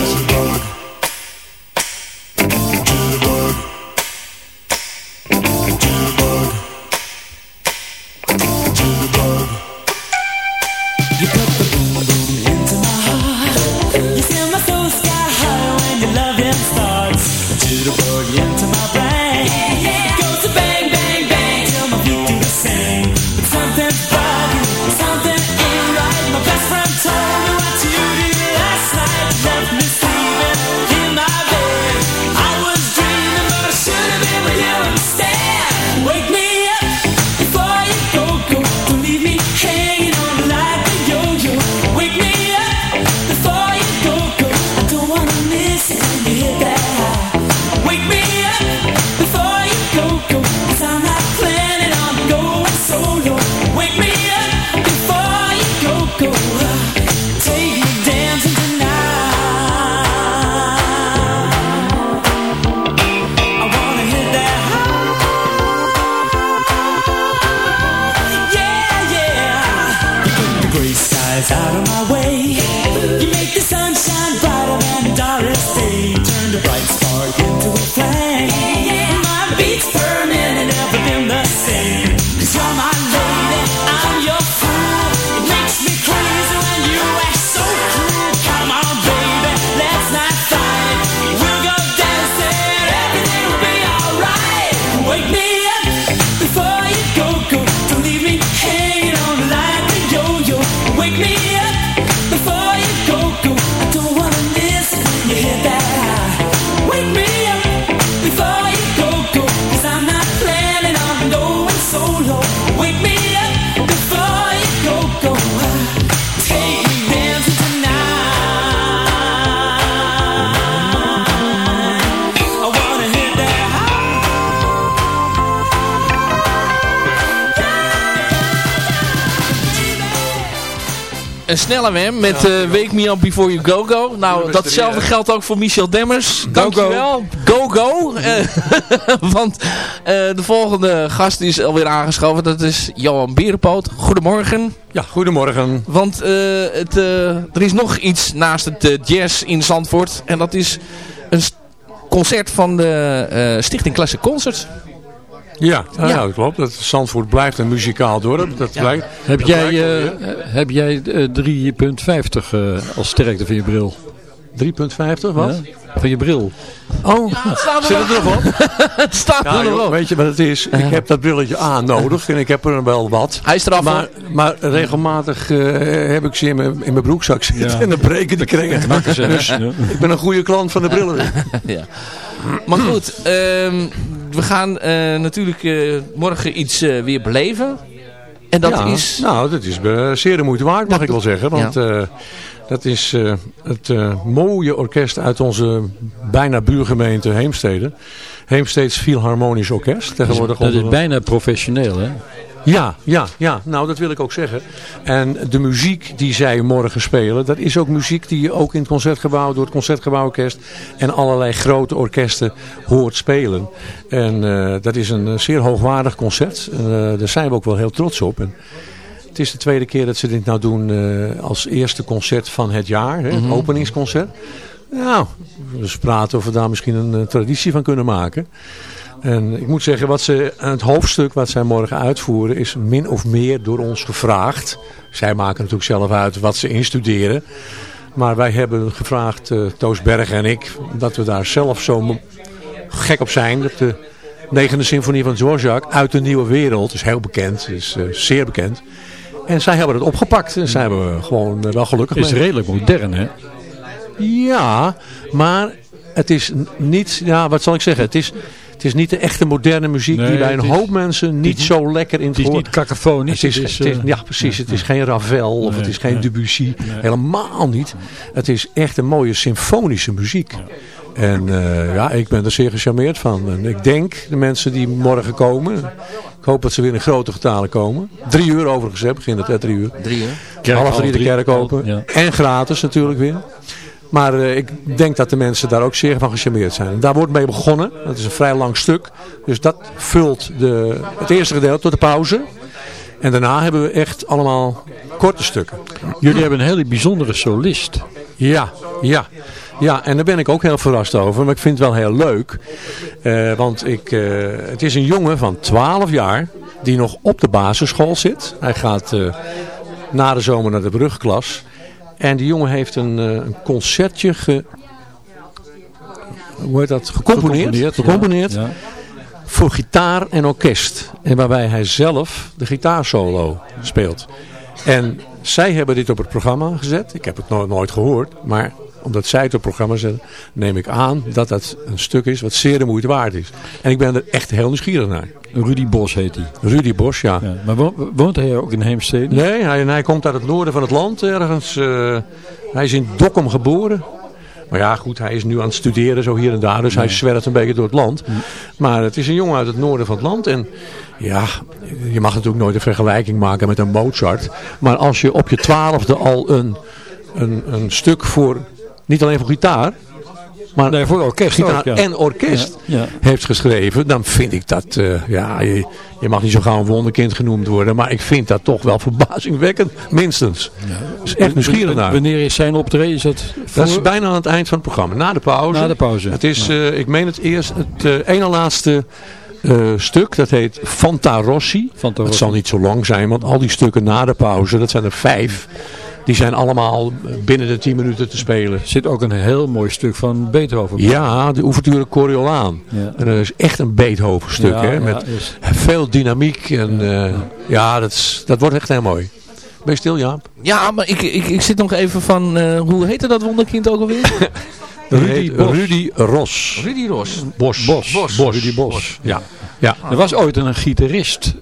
met uh, Wake Me Up Before You Go Go. Nou, datzelfde geldt ook voor Michel Demmers. Go Dankjewel. Go Go. Uh, (laughs) want uh, de volgende gast is alweer aangeschoven. Dat is Johan Berenpoot. Goedemorgen. Ja, goedemorgen. Want het, er is nog iets naast het jazz in Zandvoort. En dat is een concert van de Stichting Classic Concerts. Ja, ja. Nou, dat klopt. Dat Zandvoort blijft een muzikaal dorp. Dat blijkt, heb, jij, uh, heb jij uh, 3,50 uh, als sterkte van je bril? 3,50 wat? Ja, van je bril. Oh, ja, het staat er nog op? (laughs) het staat er nog op. Weet je wat het is? Ik heb dat brilletje aan nodig en ik heb er wel wat. Hij is eraf. Maar, maar regelmatig uh, heb ik ze in mijn, in mijn broekzak zitten ja. en dan breken de kringen. Dus ik ben een goede klant van de brillen. (laughs) ja. Maar goed, um, we gaan uh, natuurlijk uh, morgen iets uh, weer beleven. En dat ja, is... Nou, dat is zeer de moeite waard, mag ik wel zeggen. Want ja. Dat is het mooie orkest uit onze bijna buurgemeente Heemstede. Heemsteeds Philharmonisch Orkest. Tegenwoordig dat is, dat is bijna professioneel, hè? Ja, ja, ja. Nou, dat wil ik ook zeggen. En de muziek die zij morgen spelen, dat is ook muziek die je ook in het Concertgebouw, door het Concertgebouworkest en allerlei grote orkesten hoort spelen. En uh, dat is een zeer hoogwaardig concert. Daar zijn we ook wel heel trots op. En het is de tweede keer dat ze dit nou doen uh, als eerste concert van het jaar, hè, het mm -hmm. openingsconcert. Nou, we praten of we daar misschien een traditie van kunnen maken. En ik moet zeggen, wat ze, het hoofdstuk wat zij morgen uitvoeren is min of meer door ons gevraagd. Zij maken natuurlijk zelf uit wat ze instuderen. Maar wij hebben gevraagd, uh, Toos Berg en ik, dat we daar zelf zo gek op zijn. Dat de negende symfonie van Dvorak uit de nieuwe wereld, is heel bekend, is uh, zeer bekend. En zij hebben het opgepakt en zijn we gewoon uh, wel gelukkig mee. Het is redelijk modern hè? Ja, maar het is niet, ja wat zal ik zeggen, het is... Het is niet de echte moderne muziek nee, die bij een is, hoop mensen niet zo lekker in het Het is niet kakafonisch. Het is, het is, het is, ja, precies. Het is geen Ravel of nee, het is geen Debussy. Helemaal niet. Het is echt een mooie symfonische muziek. En eh, ja, ik ben er zeer gecharmeerd van. En ik denk, de mensen die morgen komen, ik hoop dat ze weer in grote getalen komen. Drie uur overigens, hè, begint het, hè, drie uur. Drie uur. Kerk, half drie de kerk open. Ja. En gratis natuurlijk weer. Maar eh, ik denk dat de mensen daar ook zeer van gecharmeerd zijn. En daar wordt mee begonnen. Dat is een vrij lang stuk. Dus dat vult de, het eerste gedeelte tot de pauze. En daarna hebben we echt allemaal korte stukken. Jullie hebben een hele bijzondere solist. Ja, ja. Ja, en daar ben ik ook heel verrast over. Maar ik vind het wel heel leuk. Eh, want ik, eh, het is een jongen van 12 jaar die nog op de basisschool zit. Hij gaat eh, na de zomer naar de brugklas. En die jongen heeft een, een concertje ge... Hoe heet dat? Gecomponeerd. Gecomponeerd. Ja. Voor gitaar en orkest. En waarbij hij zelf de gitaarsolo speelt. En zij hebben dit op het programma gezet. Ik heb het nooit, nooit gehoord. Maar omdat zij het programma zetten, neem ik aan dat dat een stuk is wat zeer de moeite waard is. En ik ben er echt heel nieuwsgierig naar. Rudy Bos heet hij. Rudy Bos, ja. Ja. Maar wo- woont hij ook in Heemstede? Nee, hij, hij komt uit het noorden van het land ergens. eh, hij is in Dokkum geboren. Maar ja, goed, hij is nu aan het studeren zo hier en daar. Dus hij zwerft een beetje door het land. Maar het is een jongen uit het noorden van het land. En ja, je mag natuurlijk nooit een vergelijking maken met een Mozart. Maar als je op je twaalfde al een, een, een stuk voor, niet alleen voor gitaar... Maar Nee, voor orkest gitaar ook, ja. en orkest Ja, ja. heeft geschreven, dan vind ik dat, eh, ja, je, je mag niet zo gauw een wonderkind genoemd worden, maar ik vind dat toch wel verbazingwekkend, minstens. is echt nieuwsgierig naar. Wanneer is zijn optreden? Is dat voor... Dat is bijna aan het eind van het programma, na de pauze. Na de pauze. Het is, eh, ik meen het eerst, het eh ene laatste stuk, dat heet Fanta Rossi. Fanta Het zal niet zo lang zijn, want al die stukken na de pauze, dat zijn er vijf, die zijn allemaal binnen de tien minuten te spelen. zit ook een heel mooi stuk van Beethoven. Ja, de ouverture Coriolaan. Ja. En dat is echt een Beethoven stuk, Ja, hè, ja, met is- veel dynamiek. En ja, ja dat, is, dat wordt echt heel mooi. Ben je stil, Jaap? Ja, maar ik, ik, ik zit nog even van, eh, hoe heette dat wonderkind ook alweer? (laughs) Rudy, Bos. Rudy Ros. Rudy Ros. Bos. Bos. Bos. Rudy Bos. Ja. Ja. Er was ooit een gitarist,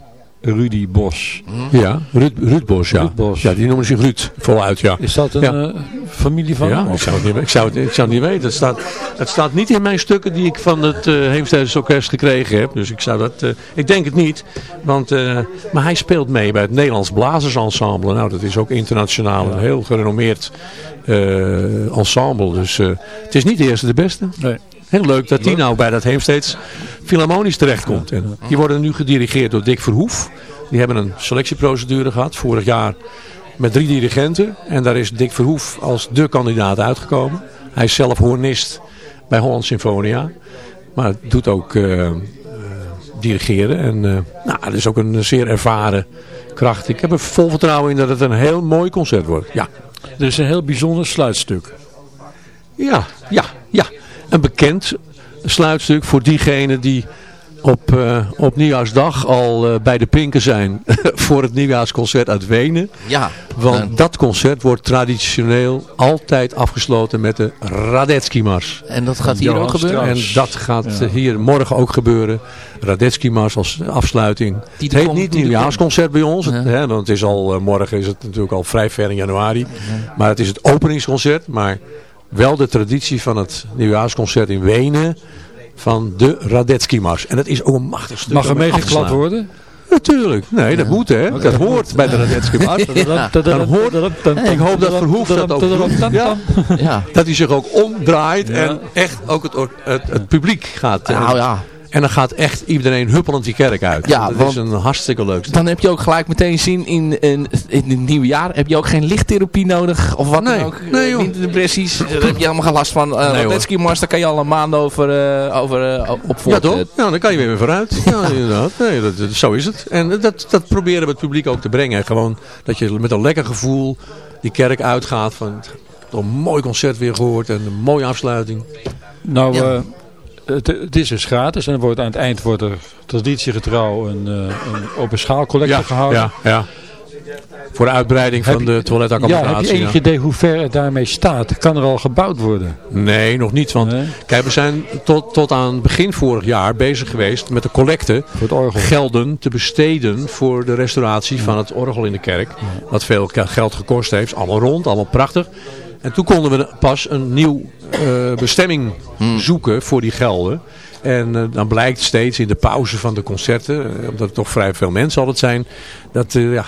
Rudy Bos. Ja, Ruud, Ruud Bos, ja. Ruud Bos. Ja, die noemen zich Ruud, voluit, ja. Is dat een Ja. eh, familie van Ja, ik zou, het niet, ik, zou het, ik zou het niet weten. Het staat, het staat niet in mijn stukken die ik van het uh, Orkest gekregen heb. Dus ik zou dat, eh, ik denk het niet. Want, maar hij speelt mee bij het Nederlands Blazersensemble. Nou, dat is ook internationaal een heel gerenommeerd ensemble. Dus het is niet de eerste de beste. Nee. Heel leuk dat die nou bij dat Heemsteeds Philharmonisch terechtkomt. En die worden nu gedirigeerd door Dick Verhoef. Die hebben een selectieprocedure gehad vorig jaar met drie dirigenten. En daar is Dick Verhoef als de kandidaat uitgekomen. Hij is zelf hornist bij Holland Symfonia. Maar doet ook eh, eh, dirigeren. En uh, nou, dat is ook een zeer ervaren kracht. Ik heb er vol vertrouwen in dat het een heel mooi concert wordt. Ja, is een heel bijzonder sluitstuk. ja, ja. Een bekend sluitstuk voor diegenen die op, uh, op nieuwjaarsdag al uh, bij de Pinken zijn (laughs) voor het nieuwjaarsconcert uit Wenen. Ja. Want dat concert wordt traditioneel altijd afgesloten met de Radetzky-mars. En dat gaat hier Johan ook gebeuren? En dat gaat ja. hier morgen ook gebeuren. Radetzky-mars als afsluiting. Die het heet niet nieuwjaarsconcert bij ons. Ja. Hè, want het is al, morgen is het natuurlijk al vrij ver in januari. Ja. Maar het is het openingsconcert. Maar wel de traditie van het nieuwjaarsconcert in Wenen van de Radetzky-mars. En dat is ook een machtig stuk. Mag er mee geklad worden? Natuurlijk. Nee, dat ja. moet hè. Okay. Dat hoort bij de Radetzky-mars. (laughs) ja. dat hoort. Ik hoop dat Verhoef dat ook doet. Ja. ja. Dat hij zich ook omdraait en echt ook het, het, het publiek gaat. Nou ja. En dan gaat echt iedereen huppelend die kerk uit. Ja, dat is een hartstikke leuk. Dan heb je ook gelijk meteen zin in, in, in het nieuwe jaar. Heb je ook geen lichttherapie nodig of wat nee, dan ook. Nee joh. Winterdepressies. Daar heb je helemaal geen last van. Uh, nee, Radetzky Mars, daar kan je al een maand over, uh, over uh, op Ja toch? Ja, dan kan je weer vooruit. (laughs) ja, inderdaad. Nee, dat, dat, zo is het. En dat, dat proberen we het publiek ook te brengen. Gewoon dat je met een lekker gevoel die kerk uitgaat van... Een mooi concert weer gehoord en een mooie afsluiting. Nou, ja. Het, het, is dus gratis en wordt aan het eind wordt er traditiegetrouw een, een open schaalcollectie ja, gehouden. Ja, ja. Voor de uitbreiding van de toiletaccommodatie. Ja, heb je enig ja. idee hoe ver het daarmee staat? Kan er al gebouwd worden? Nee, nog niet. Want nee. kijk, we zijn tot, tot aan begin vorig jaar bezig geweest met de collecte. Gelden te besteden voor de restauratie ja. van het orgel in de kerk. Wat veel geld gekost heeft. Allemaal rond, allemaal prachtig. En toen konden we pas een nieuw bestemming Hmm. zoeken voor die gelden. En eh, dan blijkt steeds in de pauze van de concerten, eh, omdat het toch vrij veel mensen altijd zijn, dat uh, ja,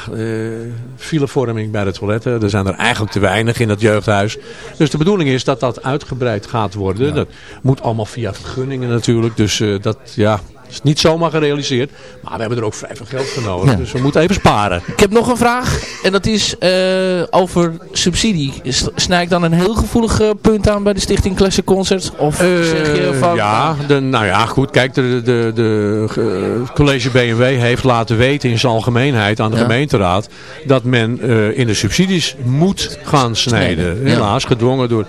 filevorming bij de toiletten, er zijn er eigenlijk te weinig in het jeugdhuis. Dus de bedoeling is dat dat uitgebreid gaat worden. Dat moet allemaal via vergunningen natuurlijk, dus dat ja, is niet zomaar gerealiseerd. Maar we hebben er ook vrij veel geld voor nodig. Dus we moeten even sparen. Ik heb nog een vraag. En dat is uh, over subsidie. Snij ik dan een heel gevoelig uh, punt aan bij de Stichting Classic Concert? Of uh, zeg je van... Ja, de, nou ja, goed. Kijk, de, de, de college BMW heeft laten weten in zijn algemeenheid aan de ja. gemeenteraad... dat men in de subsidies moet gaan snijden. Helaas, gedwongen door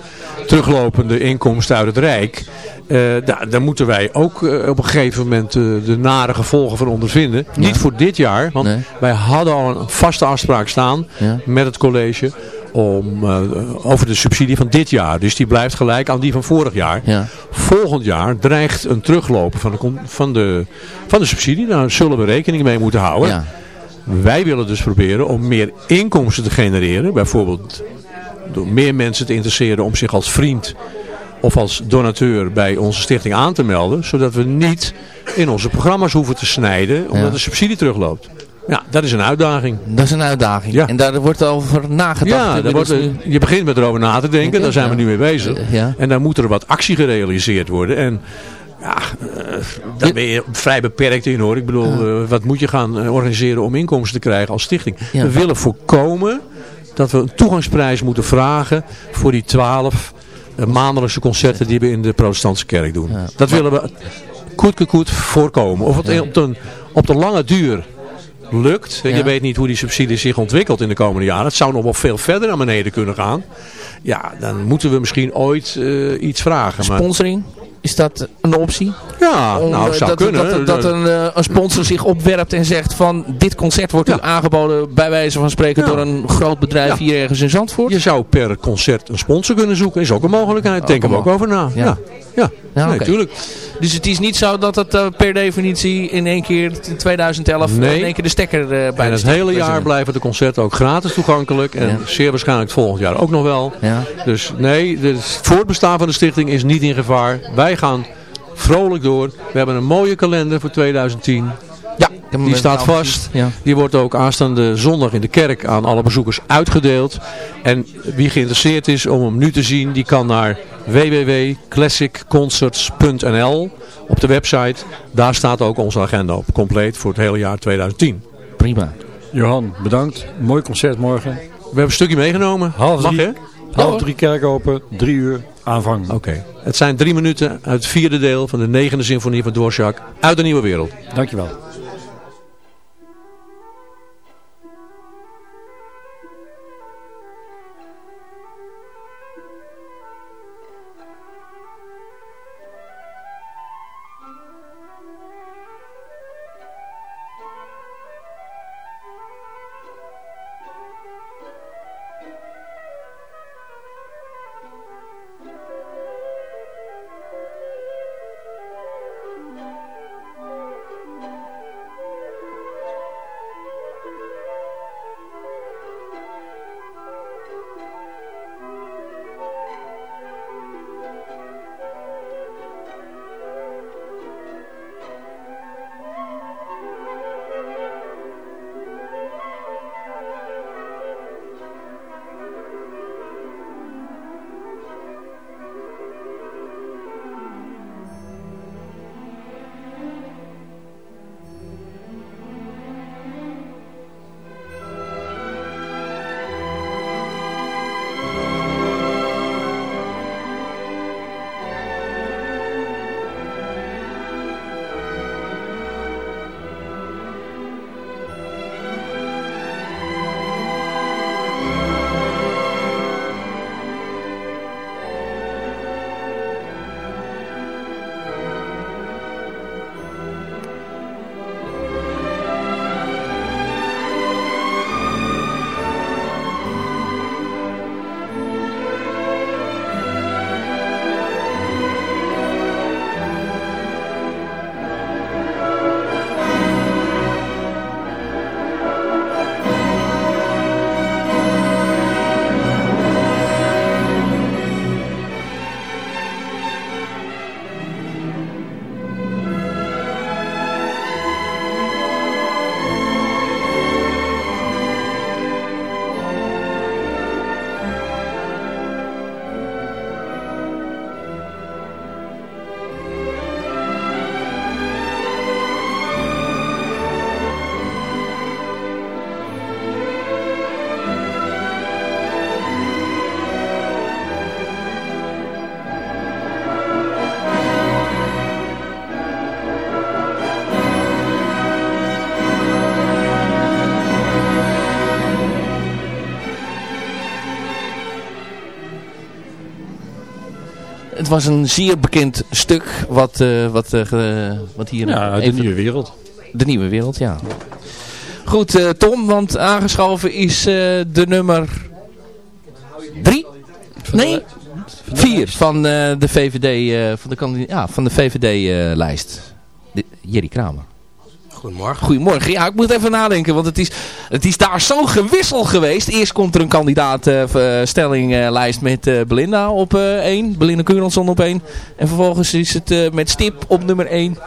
teruglopende inkomsten uit het Rijk... Uh, daar, daar, moeten wij ook uh, op een gegeven moment uh, de nare gevolgen van ondervinden. Ja. Niet voor dit jaar, want nee. wij hadden al een vaste afspraak staan ja. met het college om, over de subsidie van dit jaar. Dus die blijft gelijk aan die van vorig jaar. Ja. Volgend jaar dreigt een teruglopen van de, van de, van de subsidie. Daar zullen we rekening mee moeten houden. Wij willen dus proberen om meer inkomsten te genereren. Bijvoorbeeld door meer mensen te interesseren om zich als vriend of als donateur bij onze stichting aan te melden. Zodat we niet in onze programma's hoeven te snijden omdat ja. de subsidie terugloopt. Ja, dat is een uitdaging. Dat is een uitdaging. Ja. En daar wordt over nagedacht. Ja, daar wordt, nu... je begint met erover na te denken. Daar zijn we nu mee bezig. Ja. En dan moet er wat actie gerealiseerd worden. En ja, uh, daar ben je vrij beperkt in hoor. Ik bedoel, uh, wat moet je gaan organiseren om inkomsten te krijgen als stichting? We willen voorkomen dat we een toegangsprijs moeten vragen voor die 12 maandelijkse concerten die we in de protestantse kerk doen. Dat willen we koet koet voorkomen. Of het op, de, op de lange duur lukt. Ja. Je weet niet hoe die subsidie zich ontwikkelt in de komende jaren. Het zou nog wel veel verder naar beneden kunnen gaan. Ja, dan moeten we misschien ooit uh, iets vragen. Sponsoring? Maar... Is dat een optie? Ja, Om, nou zou dat, kunnen. Dat, dat, dat een, een, sponsor zich opwerpt en zegt van dit concert wordt ja. u aangeboden bij wijze van spreken ja. door een groot bedrijf ja. hier ergens in Zandvoort. Je zou per concert een sponsor kunnen zoeken. Is ook een mogelijkheid. Denken we ook over na. Ja, ja. ja nee, okay. Dus het is niet zo dat het uh, per definitie in één keer in 2011 nee. in één keer de stekker uh, bij En het hele jaar blijven de concerten ook gratis toegankelijk. En zeer waarschijnlijk volgend jaar ook nog wel. Dus nee, het voortbestaan van de stichting is niet in gevaar. Wij gaan vrolijk door. We hebben een mooie kalender voor 2010. Ja, die staat vast. Ja. Die wordt ook aanstaande zondag in de kerk aan alle bezoekers uitgedeeld. En wie geïnteresseerd is om hem nu te zien, die kan naar www.classicconcerts.nl op de website. Daar staat ook onze agenda op, compleet voor het hele jaar 2010. Prima. Johan, bedankt. Mooi concert morgen. We hebben een stukje meegenomen. Half Mag drie, je? Half drie kerk open, drie uur aanvang. Oké. Okay. Het zijn drie minuten uit het vierde deel van de negende symfonie van Dvorak uit de Nieuwe Wereld. Dankjewel. Het was een zeer bekend stuk wat, wat, wat hier... Ja, de nieuwe wereld. De nieuwe wereld, ja. Goed, Tom, want aangeschoven is de nummer drie? Nee, vier van de VVD, van de, ja, van de VVD-lijst. Jerry Kramer. Goedemorgen. Goedemorgen. Ja, ik moet even nadenken, want het is, het is daar zo gewissel geweest. Eerst komt er een kandidaatstellinglijst uh, met uh, Belinda op uh, één. Belinda Keuransson op één. En vervolgens is het met stip op nummer één.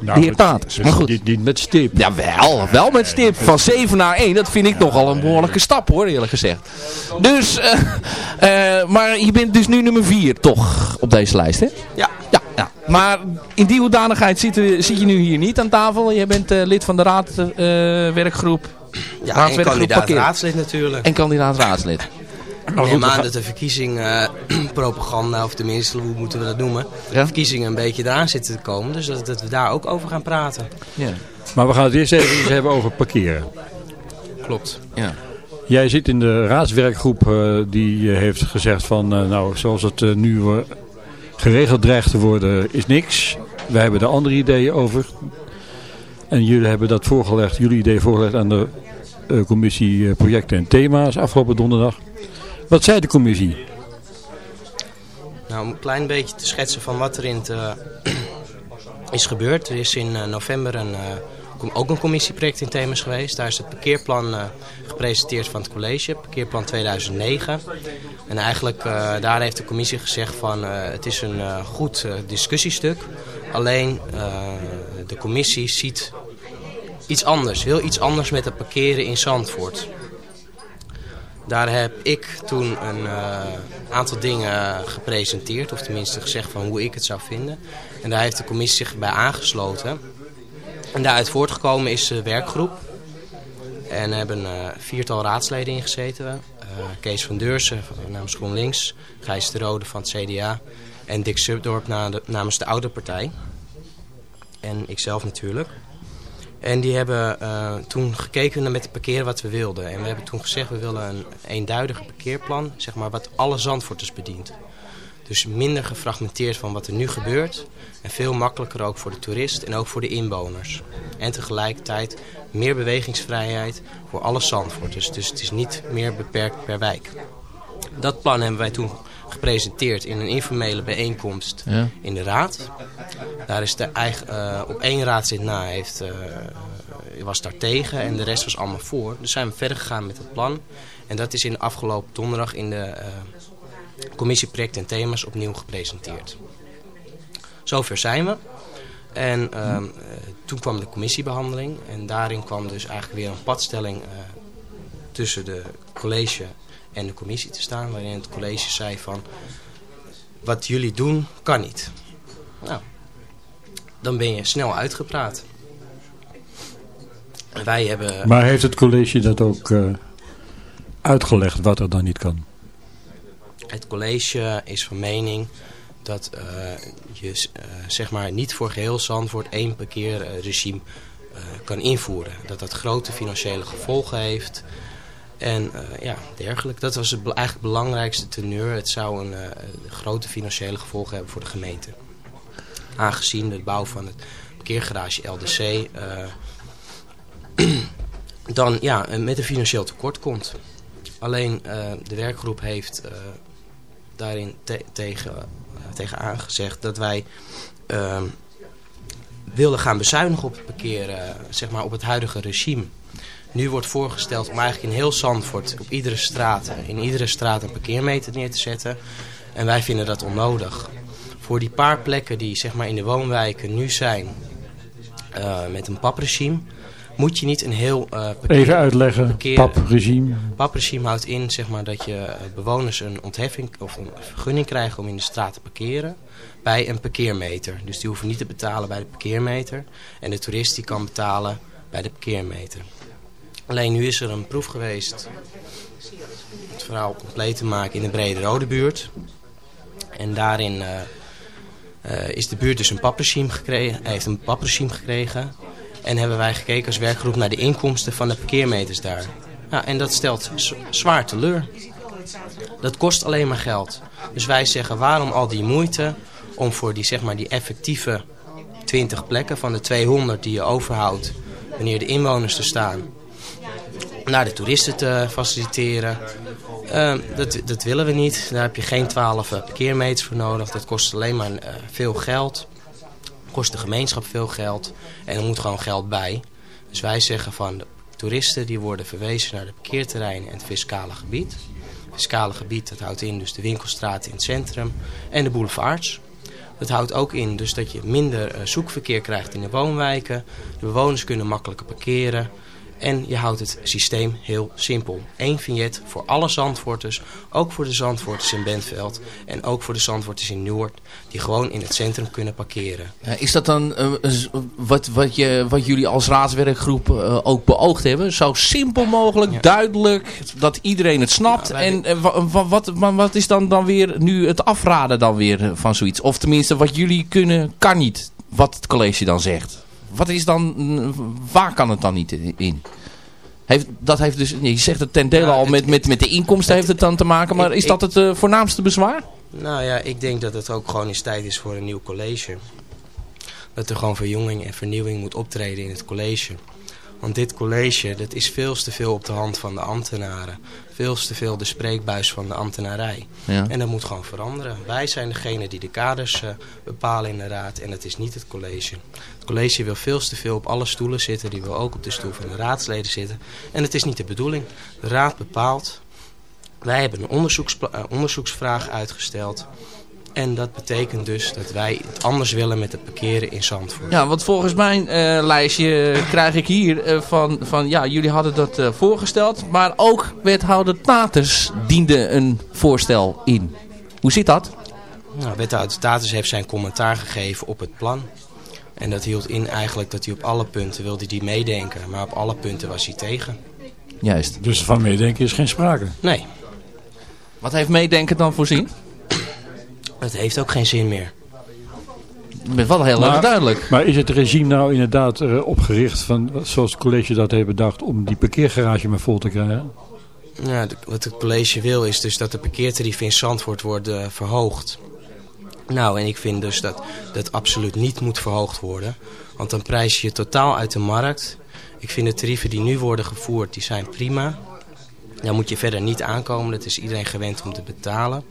Nou, de heer. Maar goed. Niet, niet met stip. Ja, wel. Wel met stip. Van 7 naar 1. Dat vind ik nogal een behoorlijke stap hoor, eerlijk gezegd. Dus, (laughs) maar je bent dus nu nummer 4 toch op deze lijst hè? Ja. Ja. Ja. Maar in die hoedanigheid zit, zit je nu hier niet aan tafel. Je bent uh, lid van de raadwerkgroep. Uh, ja, en kandidaat raadslid natuurlijk. En kandidaat raadslid. Maar aan dat de verkiezingpropaganda, (clears throat) uh, of tenminste, hoe moeten we dat noemen, ja? verkiezingen een beetje eraan zitten te komen. Dus dat, dat we daar ook over gaan praten. Ja. Maar we gaan het eerst even hebben over parkeren. Klopt. Ja. Jij zit in de raadswerkgroep uh, die heeft gezegd van, uh, nou, zoals het uh, nu geregeld dreigt te worden is niks. Wij hebben er andere ideeën over. En jullie hebben dat voorgelegd, jullie idee voorgelegd aan de uh, commissie uh, projecten en thema's afgelopen donderdag. Wat zei de commissie? Nou, om een klein beetje te schetsen van wat er in het, uh, (clears throat) is gebeurd. Er is in november een ook een commissieproject in thema's geweest. Daar is het parkeerplan uh, gepresenteerd van het college, parkeerplan 2009. En eigenlijk uh, daar heeft de commissie gezegd van uh, het is een goed discussiestuk. Alleen de commissie ziet iets anders, wil iets anders met het parkeren in Zandvoort. Daar heb ik toen een aantal dingen gepresenteerd, of tenminste gezegd van hoe ik het zou vinden. En daar heeft de commissie zich bij aangesloten. En daaruit voortgekomen is de werkgroep. En er hebben uh, viertal raadsleden ingezeten. Uh, Kees van Deursen namens GroenLinks, Gijs de Rode van het CDA en Dick Subdorp namens de Oude Partij. En ikzelf natuurlijk. En die hebben uh, toen gekeken naar met het parkeren wat we wilden. En we hebben toen gezegd, we willen een eenduidige parkeerplan, zeg maar, wat alle Zandvoorters bedient. Dus minder gefragmenteerd van wat er nu gebeurt. En veel makkelijker ook voor de toerist en ook voor de inwoners. En tegelijkertijd meer bewegingsvrijheid voor alle Zandvoorters. Dus het is niet meer beperkt per wijk. Dat plan hebben wij toen gepresenteerd in een informele bijeenkomst in de raad. Daar is de eigen, uh, op één raadslid na heeft, uh, was daar tegen en de rest was allemaal voor. Dus zijn we verder gegaan met het plan. En dat is in afgelopen donderdag in de uh, commissie projecten en thema's opnieuw gepresenteerd. Zover zijn we. En uh, toen kwam de commissiebehandeling. En daarin kwam dus eigenlijk weer een padstelling uh, tussen de college en de commissie te staan. Waarin het college zei van, wat jullie doen kan niet. Nou, dan ben je snel uitgepraat. Wij hebben... Maar heeft het college dat ook uh, uitgelegd wat er dan niet kan? Het college is van mening dat uh, je uh, zeg maar niet voor geheel Zandvoort één parkeerregime uh, kan invoeren. Dat dat grote financiële gevolgen heeft en ja, dergelijke. Dat was het eigenlijk het belangrijkste teneur. Het zou een grote financiële gevolgen hebben voor de gemeente. Aangezien de bouw van het parkeergarage LDC (clears throat) dan ja, met een financieel tekort komt. Alleen de werkgroep heeft daarin te tegen tegenaan gezegd dat wij uh, wilden gaan bezuinigen op het parkeren, zeg maar op het huidige regime. Nu wordt voorgesteld om eigenlijk in heel Zandvoort op iedere straat, in iedere straat een parkeermeter neer te zetten. En wij vinden dat onnodig. Voor die paar plekken die zeg maar in de woonwijken nu zijn uh, met een papregime moet je niet een heel uh, parkeer, Even uitleggen, parkeer, papregime. Papregime houdt in zeg maar, dat je uh, bewoners een ontheffing of een vergunning krijgen om in de straat te parkeren bij een parkeermeter. Dus die hoeven niet te betalen bij de parkeermeter. En de toerist die kan betalen bij de parkeermeter. Alleen nu is er een proef geweest om het verhaal compleet te maken in de Brede Rode buurt. En daarin uh, is de buurt dus een papregime gekregen, heeft een papregime gekregen en hebben wij gekeken als werkgroep naar de inkomsten van de parkeermeters daar. Ja, en dat stelt zwaar teleur. Dat kost alleen maar geld. Dus wij zeggen, waarom al die moeite om voor die, zeg maar, die effectieve 20 plekken van de 200 die je overhoudt wanneer de inwoners er staan, naar de toeristen te faciliteren. Uh, dat, dat willen we niet. Daar heb je geen 12 uh, parkeermeters voor nodig. Dat kost alleen maar uh, veel geld. Kost de gemeenschap veel geld. En er moet gewoon geld bij. Dus wij zeggen van de toeristen die worden verwezen naar de parkeerterreinen en het fiscale gebied. Het fiscale gebied dat houdt in dus de winkelstraat in het centrum en de boulevards. Dat houdt ook in dus dat je minder uh, zoekverkeer krijgt in de woonwijken. De bewoners kunnen makkelijker parkeren. En je houdt het systeem heel simpel. Eén vignet voor alle Zandvoorters. Ook voor de Zandvoorters in Bentveld. En ook voor de Zandvoorters in Noord. Die gewoon in het centrum kunnen parkeren. is dat dan uh, wat, wat, je, wat jullie als raadswerkgroep uh, ook beoogd hebben? Zo simpel mogelijk, ja. duidelijk. Dat iedereen het snapt. En uh, wat, wat, wat is dan, dan weer nu het afraden dan weer van zoiets? Of tenminste wat jullie kunnen, kan niet. Wat het college dan zegt wat is dan, waar kan het dan niet in? Heeft, dat heeft dus, je zegt het ten dele ja, al met, met, met de inkomsten heeft het dan te maken, maar is dat het uh, voornaamste bezwaar? Nou ja, ik denk dat het ook gewoon eens tijd is voor een nieuw college. Dat er gewoon verjonging en vernieuwing moet optreden in het college. Want dit college, dat is veel te veel op de hand van de ambtenaren. Veel te veel de spreekbuis van de ambtenarij. Ja. En dat moet gewoon veranderen. Wij zijn degene die de kaders uh, bepalen in de raad en het is niet het college. Het college wil veel te veel op alle stoelen zitten. Die wil ook op de stoel van de raadsleden zitten. En het is niet de bedoeling. De raad bepaalt. Wij hebben een onderzoeks, uh, onderzoeksvraag uitgesteld. En dat betekent dus dat wij het anders willen met het parkeren in Zandvoort. Ja, want volgens mijn uh, lijstje krijg ik hier uh, van, van... Ja, jullie hadden dat uh, voorgesteld. Maar ook wethouder Taters diende een voorstel in. Hoe zit dat? Nou, wethouder Taters heeft zijn commentaar gegeven op het plan. En dat hield in eigenlijk dat hij op alle punten wilde die meedenken. Maar op alle punten was hij tegen. Juist. Dus van meedenken is geen sprake? Nee. Wat heeft meedenken dan voorzien? Het heeft ook geen zin meer. Ik ben wel heel erg duidelijk. Maar is het regime nou inderdaad uh, opgericht, van, zoals het college dat heeft bedacht, om die parkeergarage maar vol te krijgen? Ja, wat het college wil is dus dat de parkeertarieven in Zandvoort worden uh, verhoogd. Nou, en ik vind dus dat dat absoluut niet moet verhoogd worden. Want dan prijs je je totaal uit de markt. Ik vind de tarieven die nu worden gevoerd, die zijn prima. Daar moet je verder niet aankomen. Dat is iedereen gewend om te betalen.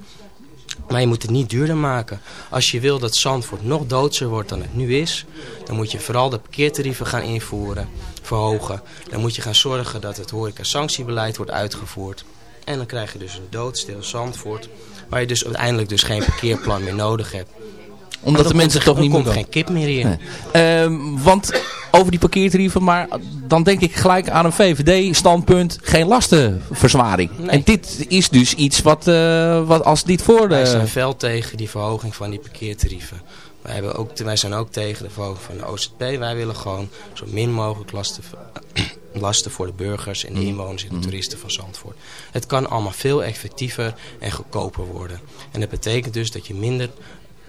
Maar je moet het niet duurder maken. Als je wil dat Zandvoort nog doodser wordt dan het nu is... dan moet je vooral de parkeertarieven gaan invoeren, verhogen. Dan moet je gaan zorgen dat het horeca-sanctiebeleid wordt uitgevoerd. En dan krijg je dus een doodstil Zandvoort... waar je dus uiteindelijk dus geen parkeerplan meer nodig hebt omdat de mensen toch niet meer. Er komt geen kip meer in. Nee. Um, want over die parkeertarieven, maar dan denk ik gelijk aan een VVD-standpunt, geen lastenverzwaring. Nee. En dit is dus iets wat, uh, wat als dit voor de... Wij zijn fel tegen die verhoging van die parkeertarieven. Wij, hebben ook, wij zijn ook tegen de verhoging van de OZP. Wij willen gewoon zo min mogelijk lasten, (clears throat) lasten voor de burgers en de inwoners en de toeristen van Zandvoort. Het kan allemaal veel effectiever en goedkoper worden. En dat betekent dus dat je minder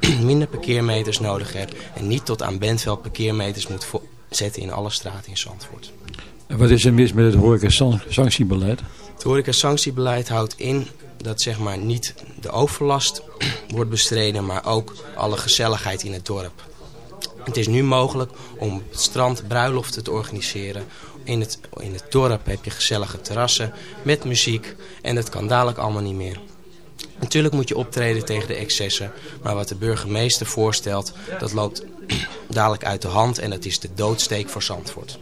(clears throat) minder parkeermeters nodig hebt en niet tot aan Bentveld parkeermeters moet zetten in alle straten in Zandvoort. En wat is er mis met het horeca-sanctiebeleid? Het horeca-sanctiebeleid houdt in dat zeg maar niet de overlast (clears throat) wordt bestreden, maar ook alle gezelligheid in het dorp. Het is nu mogelijk om op het strand bruiloften te organiseren. In het, in het dorp heb je gezellige terrassen met muziek en dat kan dadelijk allemaal niet meer. Natuurlijk moet je optreden tegen de excessen. Maar wat de burgemeester voorstelt, dat loopt (clears throat) dadelijk uit de hand. En dat is de doodsteek voor Zandvoort.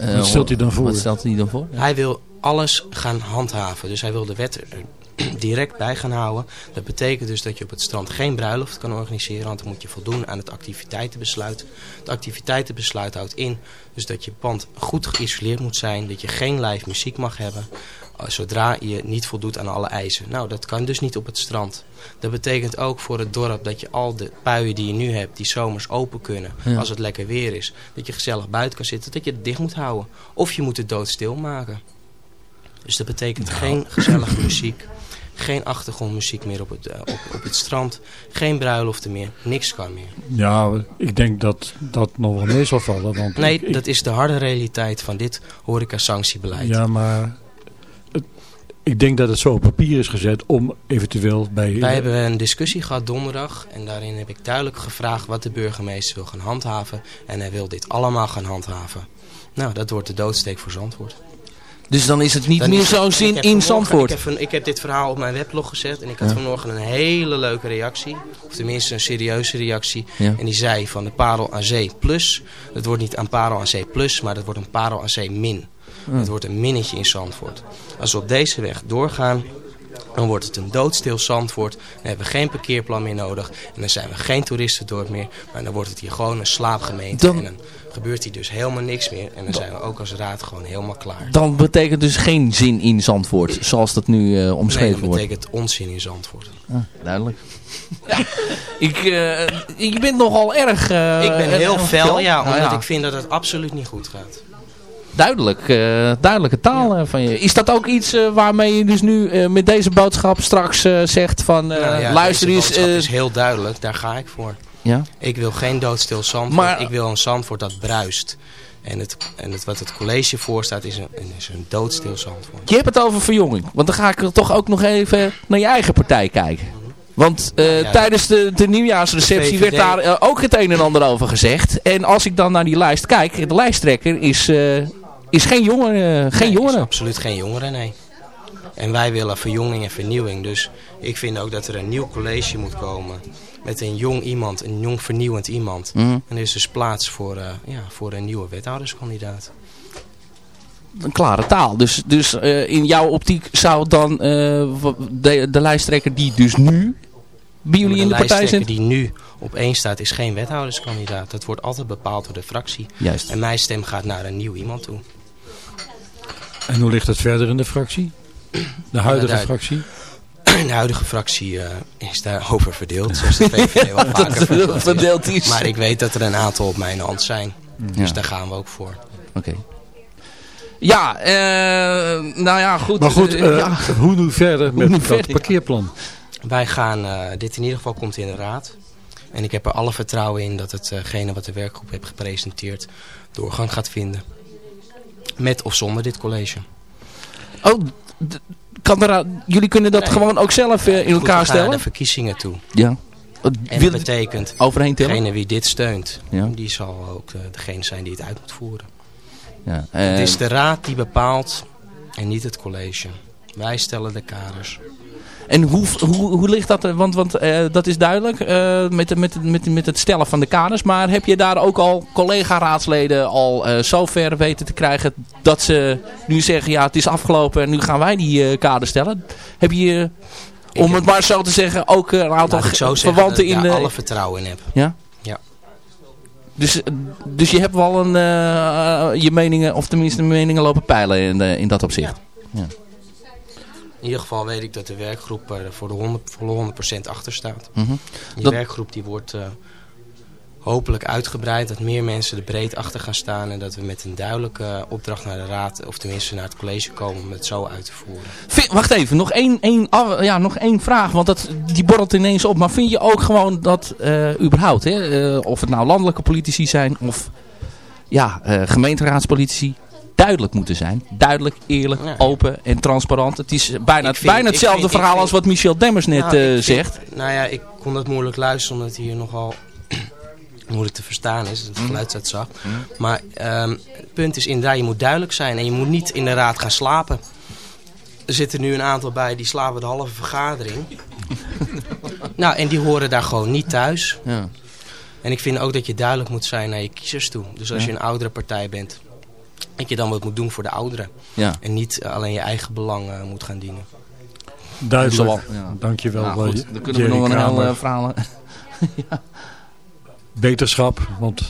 Uh, wat stelt hij dan voor? Wat stelt hij dan voor? Hij wil alles gaan handhaven. Dus hij wil de wet er (clears throat) direct bij gaan houden. Dat betekent dus dat je op het strand geen bruiloft kan organiseren. Want dan moet je voldoen aan het activiteitenbesluit. Het activiteitenbesluit houdt in dus dat je pand goed geïsoleerd moet zijn. Dat je geen live muziek mag hebben zodra je niet voldoet aan alle eisen. Nou, dat kan dus niet op het strand. Dat betekent ook voor het dorp dat je al de puien die je nu hebt, die zomers open kunnen, als het lekker weer is. Dat je gezellig buiten kan zitten, dat je het dicht moet houden. Of je moet het doodstil maken. Dus dat betekent nou. geen gezellige muziek, geen achtergrondmuziek meer op het, uh, op, op het strand, geen bruiloften meer, niks kan meer. Ja, ik denk dat dat nog wel mee zal vallen. Want nee, ik, dat is de harde realiteit van dit horeca-sanctiebeleid. Ja, maar Ik denk dat het zo op papier is gezet om eventueel bij... Wij hebben een discussie gehad donderdag en daarin heb ik duidelijk gevraagd wat de burgemeester wil gaan handhaven. En hij wil dit allemaal gaan handhaven. Nou, dat wordt de doodsteek voor Zandvoort. Dus dan is het niet Dan meer zo zin in Zandvoort. Ik heb, ik heb dit verhaal op mijn weblog gezet en ik had Ja. vanmorgen een hele leuke reactie. Of tenminste een serieuze reactie. Ja. En die zei van de Parel aan Zee plus. Het wordt niet een Parel aan Zee plus, maar dat wordt een Parel aan Zee min. Het wordt een minnetje in Zandvoort. Als we op deze weg doorgaan, dan wordt het een doodstil Zandvoort. Dan hebben we geen parkeerplan meer nodig. En dan zijn we geen toeristendorp meer. Maar dan wordt het hier gewoon een slaapgemeente. Dan- En dan gebeurt hier dus helemaal niks meer. En dan zijn we ook als raad gewoon helemaal klaar. Dan betekent dus geen zin in Zandvoort, zoals dat nu Nee, omschreven dat wordt. betekent onzin in Zandvoort. Ah, duidelijk. Ja. (laughs) Ik, eh, je bent nogal erg... eh, ik ben heel fel, ja, Nou omdat ik vind dat het absoluut niet goed gaat. Duidelijk, eh, duidelijke taal eh, van je. Is dat ook iets eh, waarmee je dus nu met deze boodschap straks zegt van... Nou ja, luister eens... eh, is heel duidelijk, daar ga ik voor. ja? Ik wil geen doodstil Zandvoort, Maar- ik wil een Zandvoort dat bruist. En, het, en het, wat het college voorstaat is een, is een doodstil Zandvoort. Je hebt het over verjonging. Want dan ga ik er toch ook nog even naar je eigen partij kijken. Want Ja, tijdens de, de nieuwjaarsreceptie De werd daar ook het een en ander over gezegd. En als ik dan naar die lijst kijk, de lijsttrekker is, is geen jongere. geen Nee, jongere. is absoluut geen jongeren, nee. En wij willen verjonging en vernieuwing. Dus ik vind ook dat er een nieuw college moet komen. Met een jong iemand, een jong vernieuwend iemand. Mhm. En er is dus plaats voor, eh, ja, voor een nieuwe wethouderskandidaat. Een klare taal. Dus, dus eh, in jouw optiek zou dan eh, de, de lijsttrekker die dus nu bij jullie in de partij zit... lijsttrekker die nu op één staat is geen wethouderskandidaat. Dat wordt altijd bepaald door de fractie. Juist. En mijn stem gaat naar een nieuw iemand toe. En hoe ligt het verder in de fractie? De huidige fractie? (clears throat) De huidige fractie eh, is daarover verdeeld. Zoals de VVD wel (laughs) vaker Dat verdeeld is. verdeeld is. Maar ik weet dat er een aantal op mijn hand zijn. Dus Ja. daar gaan we ook voor. Oké. Ja, eh, nou ja, goed. Maar goed, eh, ja. hoe nu verder met nu dat parkeerplan? Wij gaan, eh, dit in ieder geval komt in de raad. En ik heb er alle vertrouwen in dat hetgene wat de werkgroep heeft gepresenteerd doorgang gaat vinden. Met of zonder dit college. Oh, kan er, jullie kunnen dat Nee. gewoon ook zelf eh, in we elkaar gaan naar stellen? de verkiezingen toe. Ja. En dat het betekent, overheen tellen? degene wie dit steunt, Ja. die zal ook eh, degene zijn die het uit moet voeren. Ja. het eh, is de raad die bepaalt en niet het college. Wij stellen de kaders. En hoe, hoe, hoe ligt dat? er? Want, want eh, dat is duidelijk eh, met, met, met, met het stellen van de kaders. Maar heb je daar ook al collega-raadsleden al eh zo ver weten te krijgen dat ze nu zeggen, ja het is afgelopen en nu gaan wij die kaders stellen? Heb je, om het maar zo te zeggen, ook een aantal verwanten in daar de... alle vertrouwen in heb. Ja? Ja. Dus, dus je hebt wel een, je meningen, of tenminste meningen lopen peilen in, in dat opzicht. In ieder geval weet ik dat de werkgroep er voor de 100, volle 100% achter staat. Mhm. Die Dat- werkgroep die wordt eh, hopelijk uitgebreid. Dat meer mensen er breed achter gaan staan. En dat we met een duidelijke opdracht naar de raad, of tenminste naar het college komen om het zo uit te voeren. Vind- wacht even, nog één, één, af- ja, nog één vraag, want dat, die borrelt ineens op. Maar vind je ook gewoon dat eh, überhaupt, hè, eh, of het nou landelijke politici zijn of ja, gemeenteraadspolitici, duidelijk moeten zijn. Duidelijk, eerlijk, Ja. open en transparant. Het is bijna, vind- bijna hetzelfde vind- verhaal vind- als wat Michel Demmers net Nou, eh, zegt. Nou ja, ik kon dat moeilijk luisteren omdat het hier nogal (clears throat) moeilijk te verstaan is. Het geluid staat zacht. Maar ehm, het punt is inderdaad, je moet duidelijk zijn. En je moet niet in de raad gaan slapen. Er zitten nu een aantal bij die slapen de halve vergadering. (laughs) nou, en die horen daar gewoon niet thuis. Ja. En ik vind ook dat je duidelijk moet zijn naar je kiezers toe. Dus als Ja. je een oudere partij bent, dat je dan wat moet doen voor de ouderen. Ja. En niet eh, alleen je eigen belang eh, moet gaan dienen. Duidelijk. Ja. Dankjewel. Nou, goed, dan kunnen we Jerry nog een heel eh, verhaal... (laughs) Beterschap, want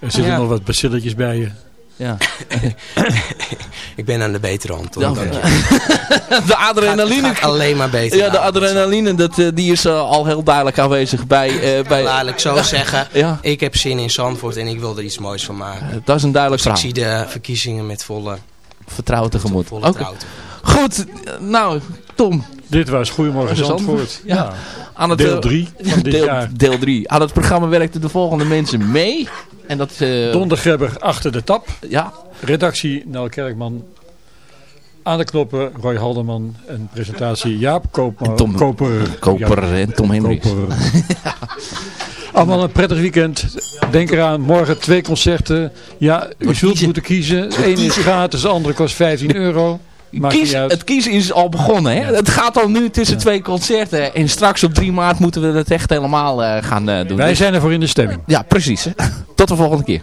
er zitten Ja. nog wat bacilletjes bij je. Ja. (laughs) Ik ben aan de betere hand. Ja, Dank je. (laughs) de adrenaline... Gaat alleen maar beter. Ja, de adrenaline, dat, eh, die is eh, al heel duidelijk aanwezig bij... eh bij Laat ik zo zeggen. ja, Ik heb zin in Zandvoort en ik wil er iets moois van maken. dat is een duidelijk Dus ik zie de verkiezingen met volle, Vertrouwen tegemoet. volle. Goed, nou, Tom, Dit was Goedemorgen Zandvoort. Ja. aan het... Deel eh, 3 van dit deel, jaar. deel 3. Aan het programma werkten de volgende mensen mee. En dat... eh, Dondergrebber achter de tap. ja, Redactie Nel Kerkman. Aan de knoppen Roy Haldeman en presentatie Jaap Koopman, Tom, Koper. Koper en Tom Hendricks. (laughs) Allemaal een prettig weekend. Denk eraan, morgen twee concerten. Ja, u zult moeten kiezen. Eén is gratis, de andere kost 15 euro. Kies, het kiezen is al begonnen. Hè? Het gaat al nu tussen twee concerten. En straks op 3 maart moeten we het echt helemaal uh, gaan uh, doen. Wij zijn ervoor in de stemming. Ja, precies. Tot de volgende keer.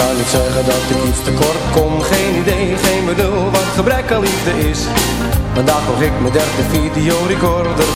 Kan niet zeggen dat ik iets tekort kom, geen idee, geen bedoel wat gebrek aan liefde is. Vandaag nog ik mijn derde videorecorder